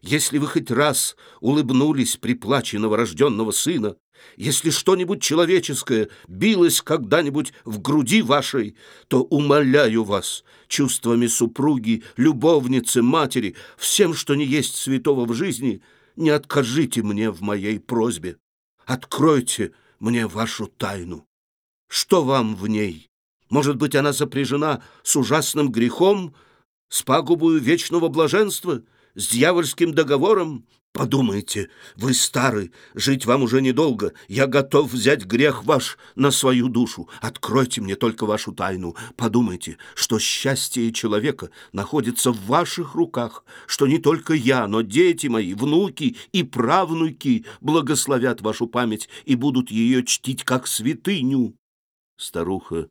если вы хоть раз улыбнулись при плаче новорожденного сына, если что-нибудь человеческое билось когда-нибудь в груди вашей, то умоляю вас чувствами супруги, любовницы, матери, всем, что не есть святого в жизни, не откажите мне в моей просьбе. Откройте мне вашу тайну. Что вам в ней? Может быть, она сопряжена с ужасным грехом, с пагубою вечного блаженства, с дьявольским договором? Подумайте, вы стары, жить вам уже недолго. Я готов взять грех ваш на свою душу. Откройте мне только вашу тайну. Подумайте, что счастье человека находится в ваших руках, что не только я, но дети мои, внуки и правнуки благословят вашу память и будут ее чтить как святыню. Старуха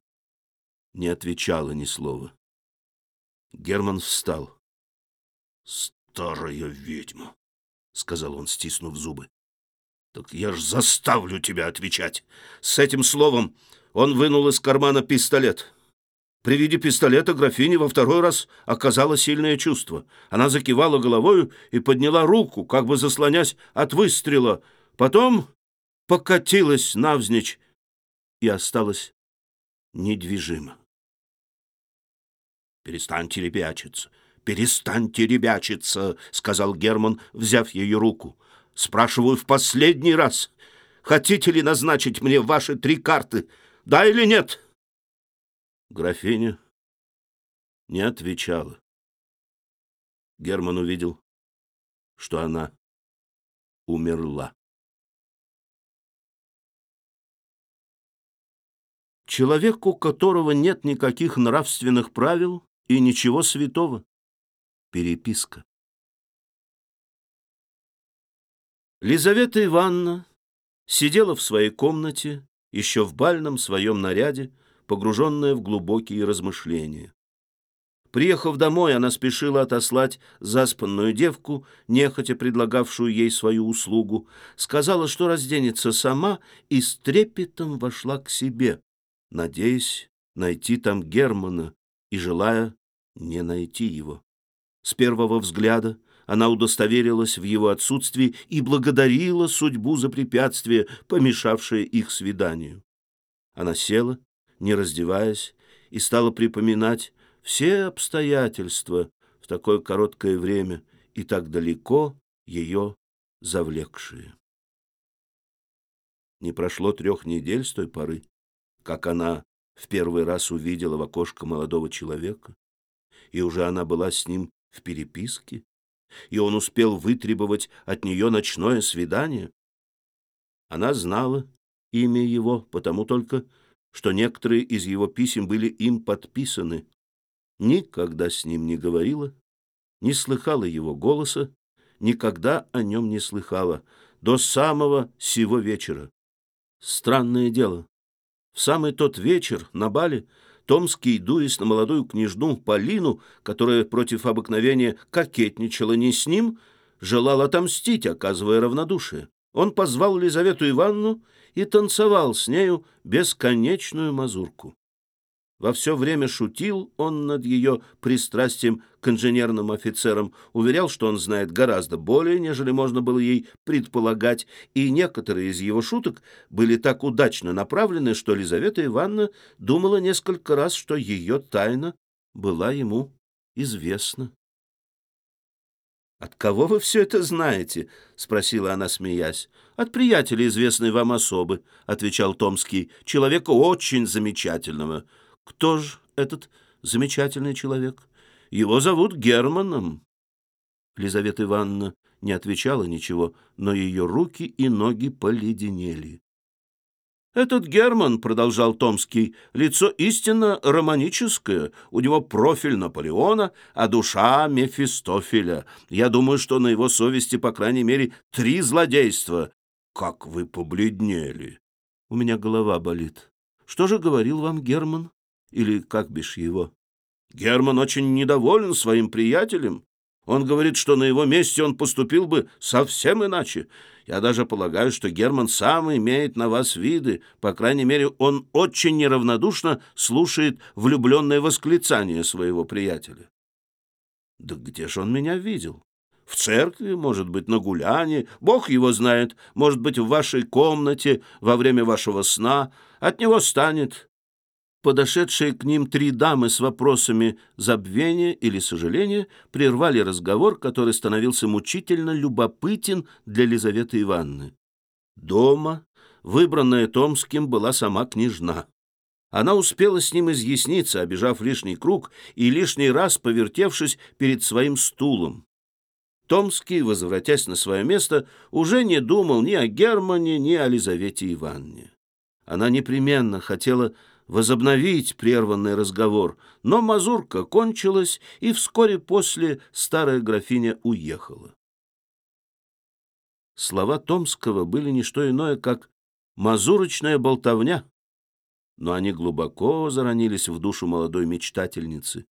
не отвечала ни слова. Герман встал. Старая ведьма. — сказал он, стиснув зубы. Так я ж заставлю тебя отвечать. С этим словом он вынул из кармана пистолет. При виде пистолета графине во второй раз оказало сильное чувство. Она закивала головою и подняла руку, как бы заслонясь от выстрела. Потом покатилась навзничь и осталась недвижима. «Перестаньте ребячиться, перестаньте ребячиться», — сказал Герман, взяв ее руку. «Спрашиваю в последний раз, хотите ли назначить мне ваши три карты, да или нет?» Графиня не отвечала. Герман увидел, что она умерла. Человек, у которого нет никаких нравственных правил и ничего святого. Переписка. Лизавета Ивановна сидела в своей комнате, еще в бальном своем наряде, погруженная в глубокие размышления. Приехав домой, она спешила отослать заспанную девку, нехотя предлагавшую ей свою услугу, сказала, что разденется сама, и с трепетом вошла к себе, надеясь найти там Германа и желая не найти его. С первого взгляда она удостоверилась в его отсутствии и благодарила судьбу за препятствие, помешавшее их свиданию. Она села не раздеваясь, и стала припоминать все обстоятельства в такое короткое время и так далеко ее завлекшие. Не прошло трех недель с той поры, как она в первый раз увидела в окошко молодого человека, и уже она была с ним в переписке, и он успел вытребовать от нее ночное свидание. Она знала имя его, потому только что некоторые из его писем были им подписаны. Никогда с ним не говорила, не слыхала его голоса, никогда о нем не слыхала, до самого сего вечера. Странное дело. В самый тот вечер на бале Томский, дуясь на молодую княжну Полину, которая против обыкновения кокетничала не с ним, желал отомстить, оказывая равнодушие. Он позвал Лизавету Ивановну и танцевал с нею бесконечную мазурку. Во все время шутил он над ее пристрастием к инженерным офицерам, уверял, что он знает гораздо более, нежели можно было ей предполагать, и некоторые из его шуток были так удачно направлены, что Лизавета Ивановна думала несколько раз, что ее тайна была ему известна. «От кого вы все это знаете?» — спросила она, смеясь. «От приятеля известной вам особы», — отвечал Томский, — «человека очень замечательного». «Кто же этот замечательный человек?» «Его зовут Германом». Лизавета Ивановна не отвечала ничего, но ее руки и ноги поледенели. «Этот Герман, — продолжал Томский, — лицо истинно романическое. У него профиль Наполеона, а душа Мефистофеля. Я думаю, что на его совести, по крайней мере, три злодейства. Как вы побледнели!» «У меня голова болит. Что же говорил вам Герман? Или как бишь его?» «Герман очень недоволен своим приятелем. Он говорит, что на его месте он поступил бы совсем иначе. Я даже полагаю, что Герман сам имеет на вас виды. По крайней мере, он очень неравнодушно слушает влюбленное восклицание своего приятеля. Да где же он меня видел? В церкви, может быть, на гуляне, Бог его знает, может быть, в вашей комнате во время вашего сна. От него станет Подошедшие к ним три дамы с вопросами забвения или сожаления прервали разговор, который становился мучительно любопытен для Лизаветы Ивановны. Дома, выбранная Томским, была сама княжна. Она успела с ним изъясниться, обижав лишний круг и лишний раз повертевшись перед своим стулом. Томский, возвратясь на свое место, уже не думал ни о Германе, ни о Лизавете Ивановне. Она непременно хотела возобновить прерванный разговор, но мазурка кончилась, и вскоре после старая графиня уехала. Слова Томского были не что иное, как мазурочная болтовня, но они глубоко заронились в душу молодой мечтательницы.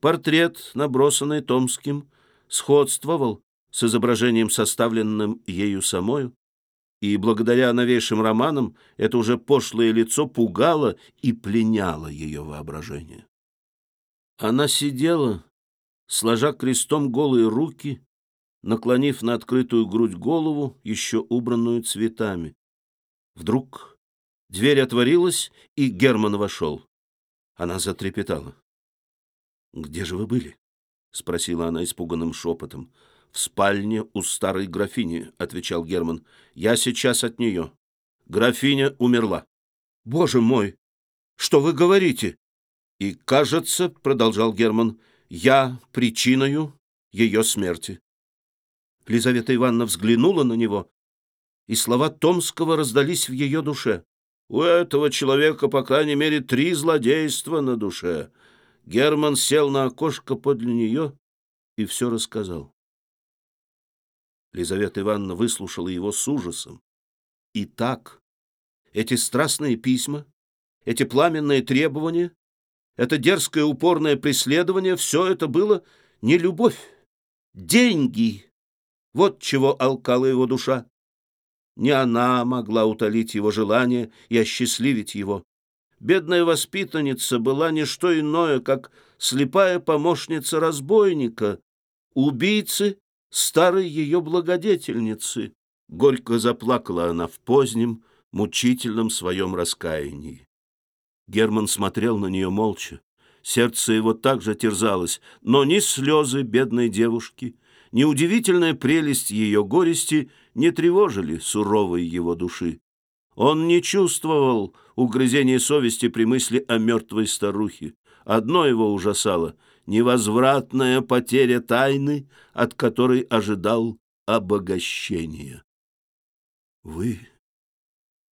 Портрет, набросанный Томским, сходствовал с изображением, составленным ею самою, и благодаря новейшим романам это уже пошлое лицо пугало и пленяло ее воображение. Она сидела, сложа крестом голые руки, наклонив на открытую грудь голову, еще убранную цветами. Вдруг дверь отворилась, и Герман вошел. Она затрепетала. «Где же вы были?» — спросила она испуганным шепотом. «В спальне у старой графини», — отвечал Герман. «Я сейчас от нее. Графиня умерла». «Боже мой! Что вы говорите?» «И, кажется, — продолжал Герман, — я причиною ее смерти». Лизавета Ивановна взглянула на него, и слова Томского раздались в ее душе. «У этого человека, по крайней мере, три злодейства на душе». Герман сел на окошко подле нее и все рассказал. Лизавета Ивановна выслушала его с ужасом. И так, эти страстные письма, эти пламенные требования, это дерзкое упорное преследование, все это было не любовь, деньги. Вот чего алкала его душа. Не она могла утолить его желание и осчастливить его. Бедная воспитанница была не что иное, как слепая помощница разбойника, убийцы старой ее благодетельницы. Горько заплакала она в позднем, мучительном своем раскаянии. Герман смотрел на нее молча. Сердце его также терзалось, но ни слезы бедной девушки, ни удивительная прелесть ее горести не тревожили суровой его души. Он не чувствовал угрызения совести при мысли о мертвой старухе. Одно его ужасало — невозвратная потеря тайны, от которой ожидал обогащения. — Вы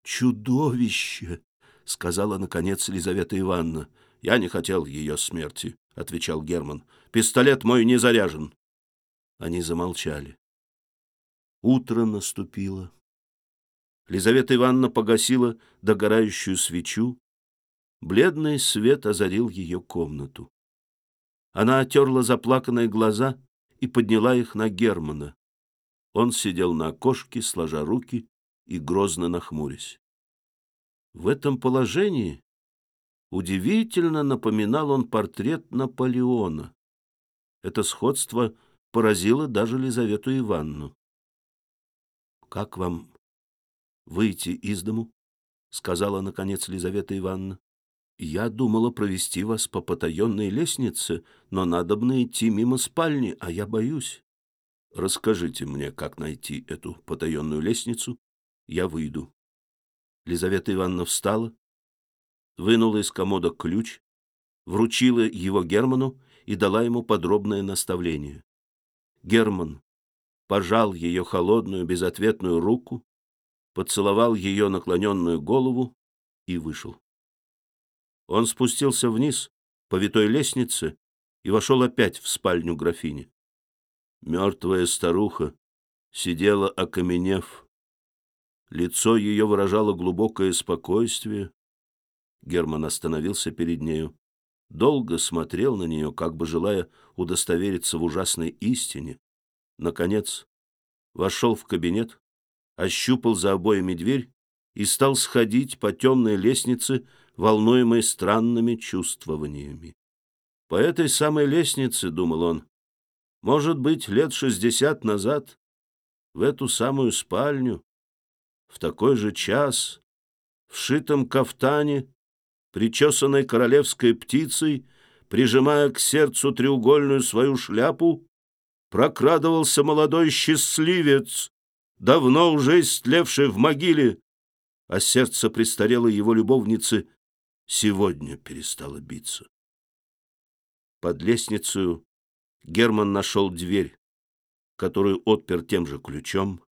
чудовище! — сказала, наконец, Елизавета Ивановна. — Я не хотел ее смерти, — отвечал Герман. — Пистолет мой не заряжен. Они замолчали. Утро наступило. Лизавета Ивановна погасила догорающую свечу. Бледный свет озарил ее комнату. Она отерла заплаканные глаза и подняла их на Германа. Он сидел на окошке, сложа руки и грозно нахмурясь. В этом положении удивительно напоминал он портрет Наполеона. Это сходство поразило даже Лизавету Ивановну. «Как вам выйти из дому?» — сказала, наконец, Лизавета Ивановна. «Я думала провести вас по потаенной лестнице, но надобно идти мимо спальни, а я боюсь». «Расскажите мне, как найти эту потаенную лестницу. Я выйду». Лизавета Ивановна встала, вынула из комода ключ, вручила его Герману и дала ему подробное наставление. Герман пожал ее холодную, безответную руку, поцеловал ее наклоненную голову и вышел. Он спустился вниз по витой лестнице и вошел опять в спальню графини. Мертвая старуха сидела, окаменев. Лицо ее выражало глубокое спокойствие. Герман остановился перед нею, долго смотрел на нее, как бы желая удостовериться в ужасной истине. Наконец, вошел в кабинет, ощупал за обоями дверь и стал сходить по темной лестнице, волнуемой странными чувствованиями. По этой самой лестнице, думал он, может быть, лет шестьдесят назад, в эту самую спальню, в такой же час, в шитом кафтане, причесанной королевской птицей, прижимая к сердцу треугольную свою шляпу, прокрадывался молодой счастливец, давно уже истлевший в могиле, а сердце престарелой его любовницы сегодня перестало биться. Под лестницей Герман нашел дверь, которую отпер тем же ключом,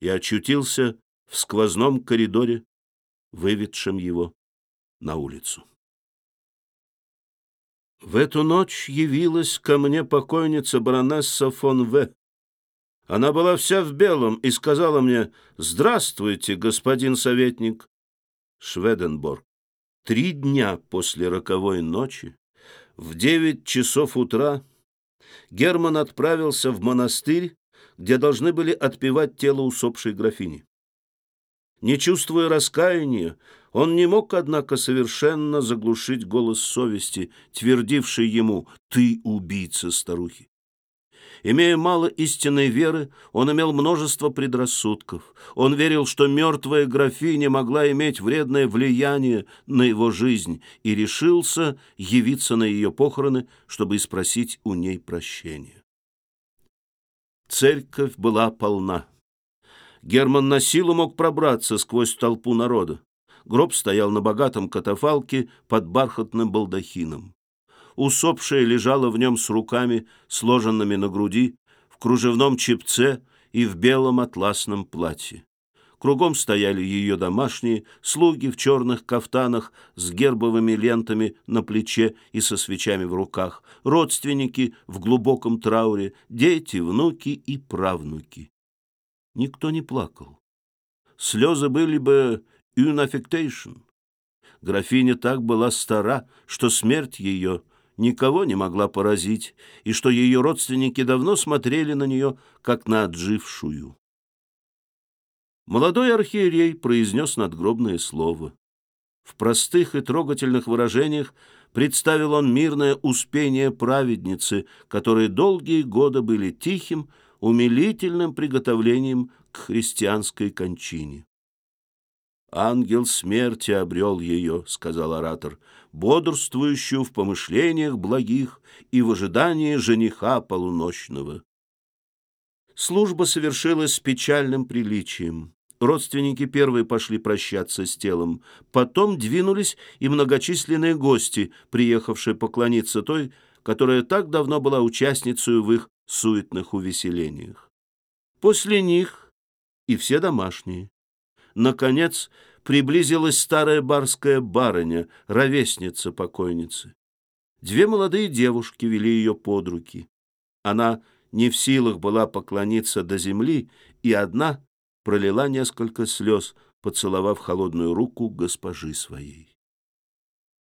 и очутился в сквозном коридоре, выведшем его на улицу. В эту ночь явилась ко мне покойница баронесса фон В. Она была вся в белом и сказала мне «Здравствуйте, господин советник». Шведенборг. Три дня после роковой ночи, в девять часов утра, Герман отправился в монастырь, где должны были отпевать тело усопшей графини. Не чувствуя раскаяния, он не мог, однако, совершенно заглушить голос совести, твердивший ему «ты убийца старухи». Имея мало истинной веры, он имел множество предрассудков. Он верил, что мертвая графиня могла иметь вредное влияние на его жизнь, и решился явиться на ее похороны, чтобы спросить у ней прощения. Церковь была полна. Герман на силу мог пробраться сквозь толпу народа. Гроб стоял на богатом катафалке под бархатным балдахином. Усопшая лежала в нем с руками, сложенными на груди, в кружевном чепце и в белом атласном платье. Кругом стояли ее домашние, слуги в черных кафтанах с гербовыми лентами на плече и со свечами в руках, родственники в глубоком трауре, дети, внуки и правнуки. Никто не плакал. Слезы были бы une affectation. Графиня так была стара, что смерть ее никого не могла поразить, и что ее родственники давно смотрели на нее, как на отжившую. Молодой архиерей произнес надгробное слово. В простых и трогательных выражениях представил он мирное успение праведницы, которые долгие годы были тихим, умилительным приготовлением к христианской кончине. «Ангел смерти обрел ее», — сказал оратор, бодрствующую в помышлениях благих и в ожидании жениха полуночного. Служба совершилась с печальным приличием. Родственники первые пошли прощаться с телом, потом двинулись и многочисленные гости, приехавшие поклониться той, которая так давно была участницей в их суетных увеселениях. После них и все домашние. Наконец, приблизилась старая барская барыня, ровесница покойницы. Две молодые девушки вели ее под руки. Она не в силах была поклониться до земли, и одна пролила несколько слез, поцеловав холодную руку госпожи своей.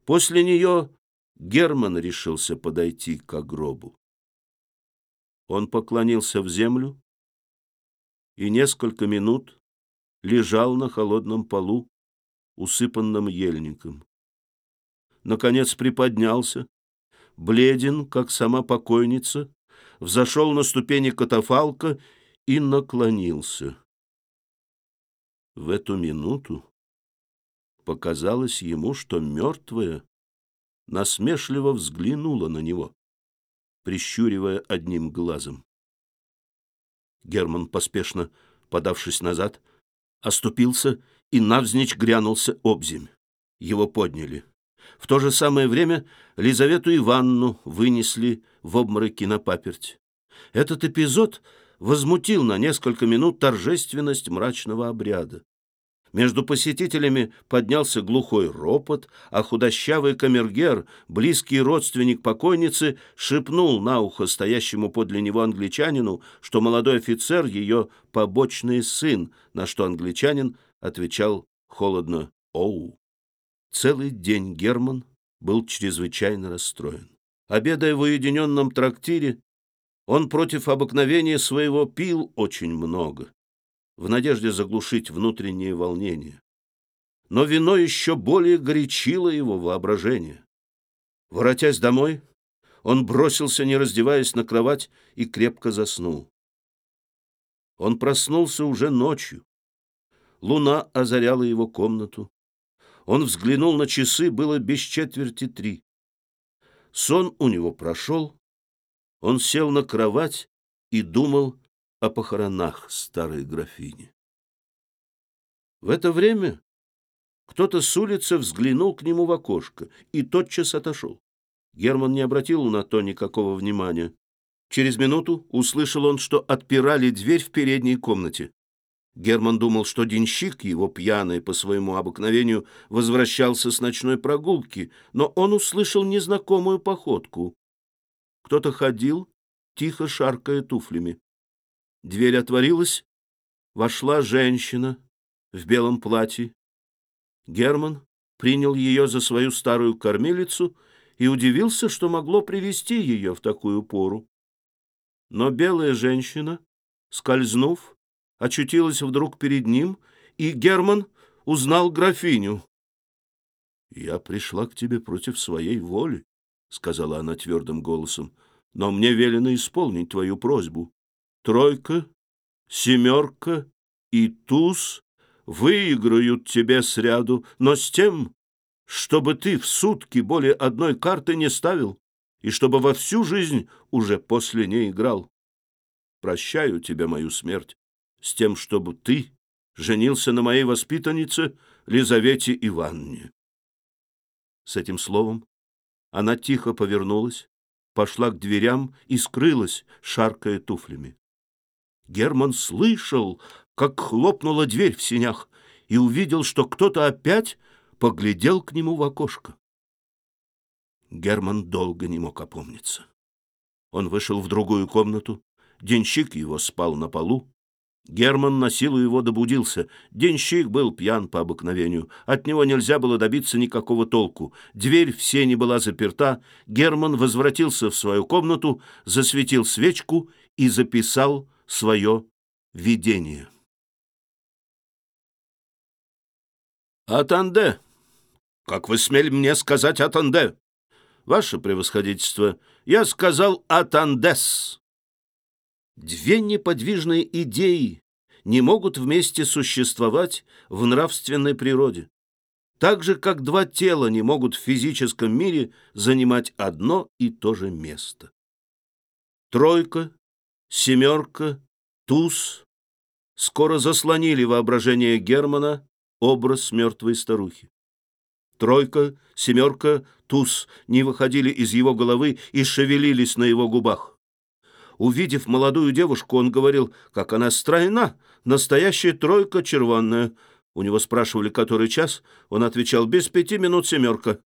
После нее Герман решился подойти к гробу. Он поклонился в землю и несколько минут лежал на холодном полу, усыпанном ельником. Наконец приподнялся, бледен, как сама покойница, взошел на ступени катафалка и наклонился. В эту минуту показалось ему, что мертвая насмешливо взглянула на него, прищуривая одним глазом. Герман, поспешно подавшись назад, оступился и навзничь грянулся обземь. Его подняли. В то же самое время Лизавету Иванну вынесли в обмороки на паперть. Этот эпизод возмутил на несколько минут торжественность мрачного обряда. Между посетителями поднялся глухой ропот, а худощавый камергер, близкий родственник покойницы, шепнул на ухо стоящему подле него англичанину, что молодой офицер ее побочный сын, на что англичанин отвечал холодно «Оу». Целый день Герман был чрезвычайно расстроен. Обедая в уединенном трактире, он против обыкновения своего пил очень много в надежде заглушить внутреннее волнение. Но вино еще более горячило его воображение. Воротясь домой, он бросился, не раздеваясь, на кровать и крепко заснул. Он проснулся уже ночью. Луна озаряла его комнату. Он взглянул на часы, было без четверти три. Сон у него прошел. Он сел на кровать и думал о похоронах старой графини. В это время кто-то с улицы взглянул к нему в окошко и тотчас отошел. Герман не обратил на то никакого внимания. Через минуту услышал он, что отпирали дверь в передней комнате. Герман думал, что денщик, его пьяный по своему обыкновению, возвращался с ночной прогулки, но он услышал незнакомую походку. Кто-то ходил, тихо шаркая туфлями. Дверь отворилась, вошла женщина в белом платье. Герман принял ее за свою старую кормилицу и удивился, что могло привести ее в такую пору. Но белая женщина, скользнув, очутилась вдруг перед ним и Герман узнал графиню. «Я пришла к тебе против своей воли», — сказала она твердым голосом, — «но мне велено исполнить твою просьбу. Тройка, семерка и туз выиграют тебе сряду, но с тем, чтобы ты в сутки более одной карты не ставил и чтобы во всю жизнь уже после не играл. Прощаю тебе мою смерть с тем, чтобы ты женился на моей воспитаннице Лизавете Ивановне. С этим словом она тихо повернулась, пошла к дверям и скрылась, шаркая туфлями. Герман слышал, как хлопнула дверь в синях, и увидел, что кто-то опять поглядел к нему в окошко. Герман долго не мог опомниться. Он вышел в другую комнату, денщик его спал на полу, Герман на силу его добудился. Денщик был пьян по обыкновению. От него нельзя было добиться никакого толку. Дверь в сене была заперта. Герман возвратился в свою комнату, засветил свечку и записал свое видение. «Атанде! Как вы смели мне сказать Атанде?» «Ваше превосходительство, я сказал Атандес!» Две неподвижные идеи не могут вместе существовать в нравственной природе. Так же, как два тела не могут в физическом мире занимать одно и то же место. Тройка, семерка, туз скоро заслонили воображение Германа образ мертвой старухи. Тройка, семерка, туз не выходили из его головы и шевелились на его губах. Увидев молодую девушку, он говорил, как она стройна, настоящая тройка червонная. У него спрашивали, который час, он отвечал, без пяти минут семерка.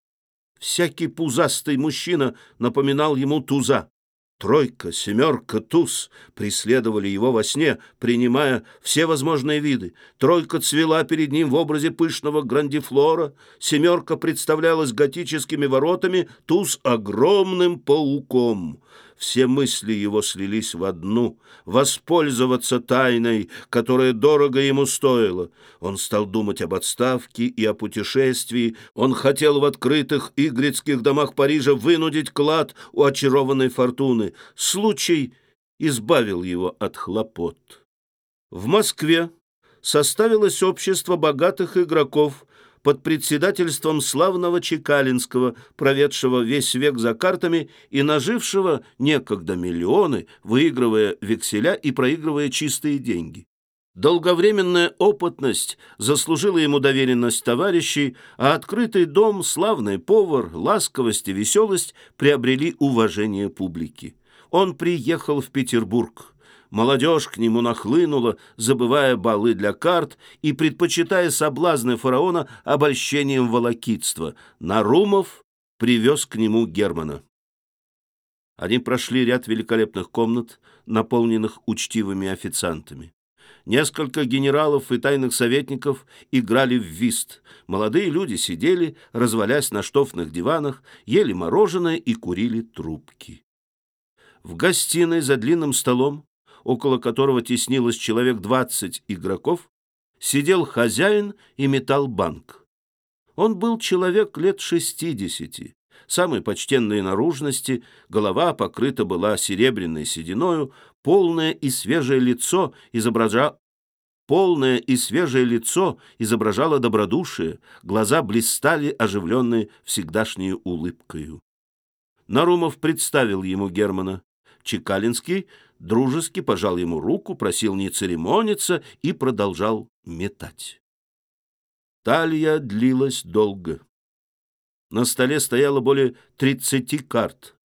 Всякий пузастый мужчина напоминал ему туза. Тройка, семерка, туз преследовали его во сне, принимая все возможные виды. Тройка цвела перед ним в образе пышного грандифлора, семерка представлялась готическими воротами, туз — огромным пауком. Все мысли его слились в одну — воспользоваться тайной, которая дорого ему стоила. Он стал думать об отставке и о путешествии. Он хотел в открытых игрецких домах Парижа вынудить клад у очарованной фортуны. Случай избавил его от хлопот. В Москве составилось общество богатых игроков, под председательством славного Чекалинского, проведшего весь век за картами и нажившего некогда миллионы, выигрывая векселя и проигрывая чистые деньги. Долговременная опытность заслужила ему доверенность товарищей, а открытый дом, славный повар, ласковость и веселость приобрели уважение публики. Он приехал в Петербург. Молодежь к нему нахлынула, забывая балы для карт и предпочитая соблазны фараона обольщением волокитства. Нарумов привез к нему Германа. Они прошли ряд великолепных комнат, наполненных учтивыми официантами. Несколько генералов и тайных советников играли в вист. Молодые люди сидели, развалясь на штофных диванах, ели мороженое и курили трубки. В гостиной за длинным столом около которого теснилось человек двадцать игроков, сидел хозяин и метал банк. Он был человек лет шестидесяти, самой почтенной наружности, голова покрыта была серебряной сединою, полное и свежее лицо изображало Полное и свежее лицо изображало добродушие, глаза блистали оживленной всегдашней улыбкою. Нарумов представил ему Германа. Чекалинский дружески пожал ему руку, просил не церемониться и продолжал метать. Талья длилась долго. На столе стояло более тридцати карт.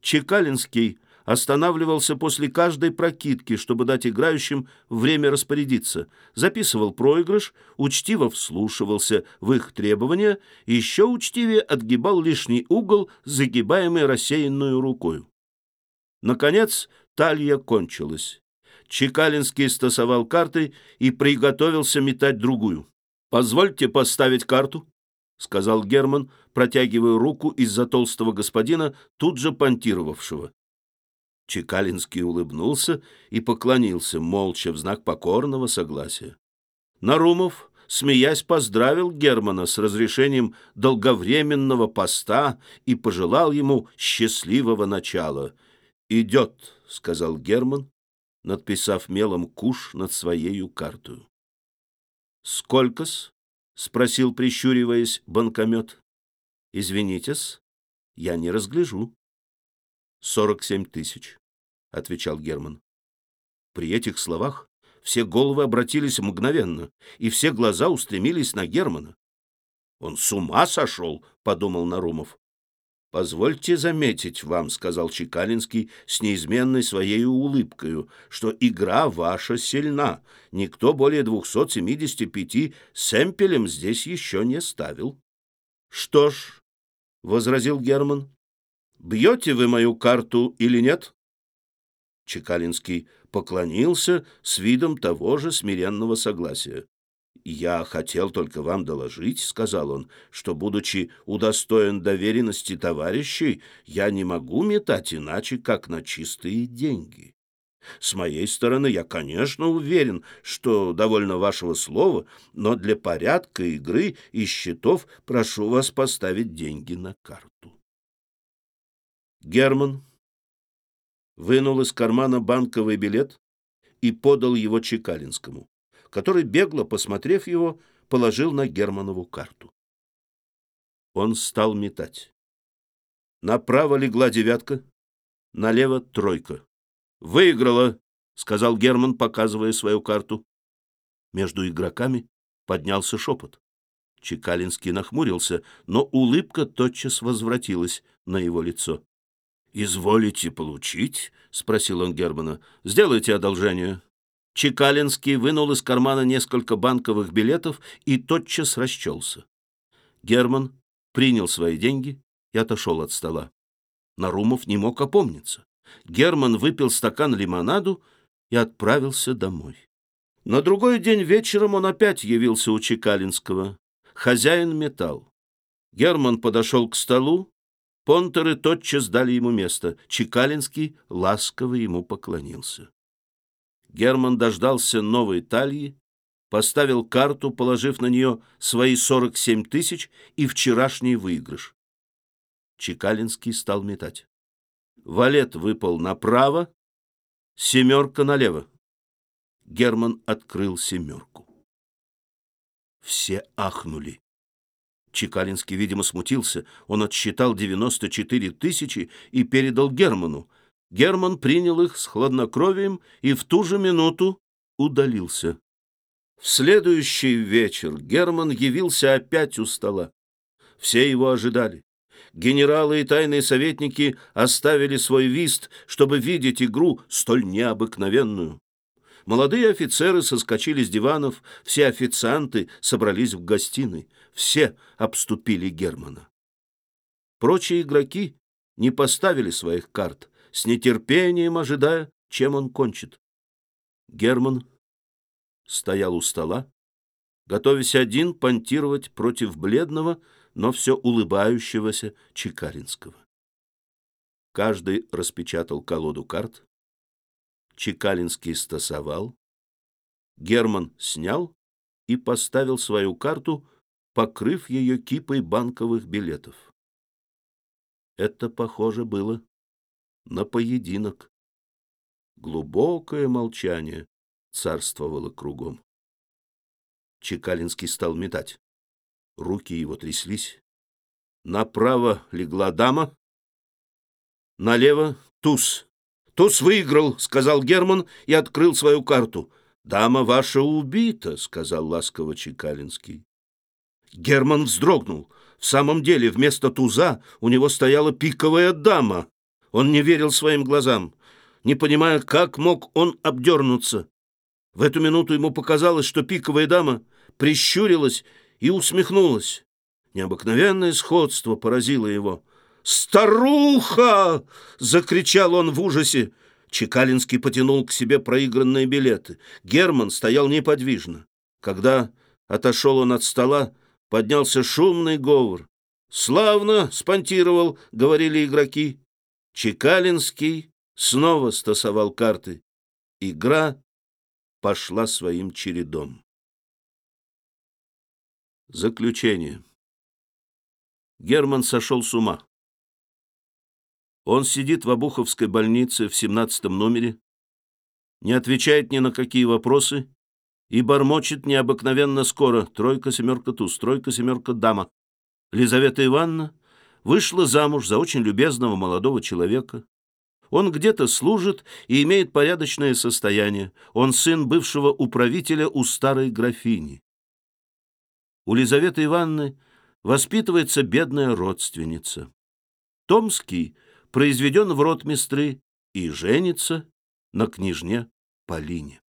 Чекалинский останавливался после каждой прокидки, чтобы дать играющим время распорядиться, записывал проигрыш, учтиво вслушивался в их требования еще учтивее отгибал лишний угол, загибаемый рассеянную рукою. Наконец, талья кончилась. Чекалинский стасовал карты и приготовился метать другую. «Позвольте поставить карту», — сказал Герман, протягивая руку из-за толстого господина, тут же понтировавшего. Чекалинский улыбнулся и поклонился, молча, в знак покорного согласия. Нарумов, смеясь, поздравил Германа с разрешением долговременного поста и пожелал ему счастливого начала. «Идет», — сказал Герман, надписав мелом куш над своею картою. «Сколько-с?» — спросил, прищуриваясь, банкомет. «Извинитесь, я не разгляжу». «Сорок семь тысяч», — отвечал Герман. При этих словах все головы обратились мгновенно, и все глаза устремились на Германа. «Он с ума сошел!» — подумал Нарумов. «Позвольте заметить вам, — сказал Чекалинский с неизменной своей улыбкою, — что игра ваша сильна. Никто более 275 сэмпелем здесь еще не ставил». «Что ж, — возразил Герман, — бьете вы мою карту или нет?» Чекалинский поклонился с видом того же смиренного согласия. «Я хотел только вам доложить, — сказал он, — что, будучи удостоен доверенности товарищей, я не могу метать иначе, как на чистые деньги. С моей стороны, я, конечно, уверен, что довольно вашего слова, но для порядка игры и счетов прошу вас поставить деньги на карту». Герман вынул из кармана банковый билет и подал его Чекалинскому, который, бегло посмотрев его, положил на Германову карту. Он стал метать. Направо легла девятка, налево тройка. «Выиграла!» — сказал Герман, показывая свою карту. Между игроками поднялся шепот. Чекалинский нахмурился, но улыбка тотчас возвратилась на его лицо. «Изволите получить?» — спросил он Германа. «Сделайте одолжение». Чекалинский вынул из кармана несколько банковых билетов и тотчас расчелся. Герман принял свои деньги и отошел от стола. Нарумов не мог опомниться. Герман выпил стакан лимонаду и отправился домой. На другой день вечером он опять явился у Чекалинского. Хозяин металл. Герман подошел к столу Понтеры тотчас дали ему место. Чекалинский ласково ему поклонился. Герман дождался новой талии, поставил карту, положив на нее свои 47 тысяч и вчерашний выигрыш. Чекалинский стал метать. Валет выпал направо, семерка налево. Герман открыл семерку. Все ахнули. Чекалинский, видимо, смутился. Он отсчитал 94 тысячи и передал Герману. Герман принял их с хладнокровием и в ту же минуту удалился. В следующий вечер Герман явился опять у стола. Все его ожидали. Генералы и тайные советники оставили свой вист, чтобы видеть игру столь необыкновенную. Молодые офицеры соскочили с диванов, все официанты собрались в гостиной, все обступили Германа. Прочие игроки не поставили своих карт, с нетерпением ожидая, чем он кончит. Герман стоял у стола, готовясь один понтировать против бледного, но все улыбающегося Чекаринского. Каждый распечатал колоду карт, Чекалинский стасовал, Герман снял и поставил свою карту, покрыв ее кипой банковых билетов. Это похоже было на поединок. Глубокое молчание царствовало кругом. Чекалинский стал метать. Руки его тряслись. Направо легла дама, налево — туз. «Туз выиграл», — сказал Герман и открыл свою карту. «Дама ваша убита», — сказал ласково Чекалинский. Герман вздрогнул. В самом деле, вместо туза у него стояла пиковая дама. Он не верил своим глазам, не понимая, как мог он обдернуться. В эту минуту ему показалось, что пиковая дама прищурилась и усмехнулась. Необыкновенное сходство поразило его. «Старуха!» — закричал он в ужасе. Чекалинский потянул к себе проигранные билеты. Герман стоял неподвижно. Когда отошел он от стола, поднялся шумный говор. «Славно!» — спонтировал, — говорили игроки. Чекалинский снова стасовал карты. Игра пошла своим чередом. Заключение. Герман сошел с ума. Он сидит в Обуховской больнице в 17 номере, не отвечает ни на какие вопросы и бормочет необыкновенно скоро «тройка, семерка, туз, тройка, семерка, дама». Лизавета Ивановна вышла замуж за очень любезного молодого человека. Он где-то служит и имеет порядочное состояние. Он сын бывшего управителя у старой графини. У Лизаветы Ивановны воспитывается бедная родственница. Томский произведен в ротмистры и женится на княжне Полине.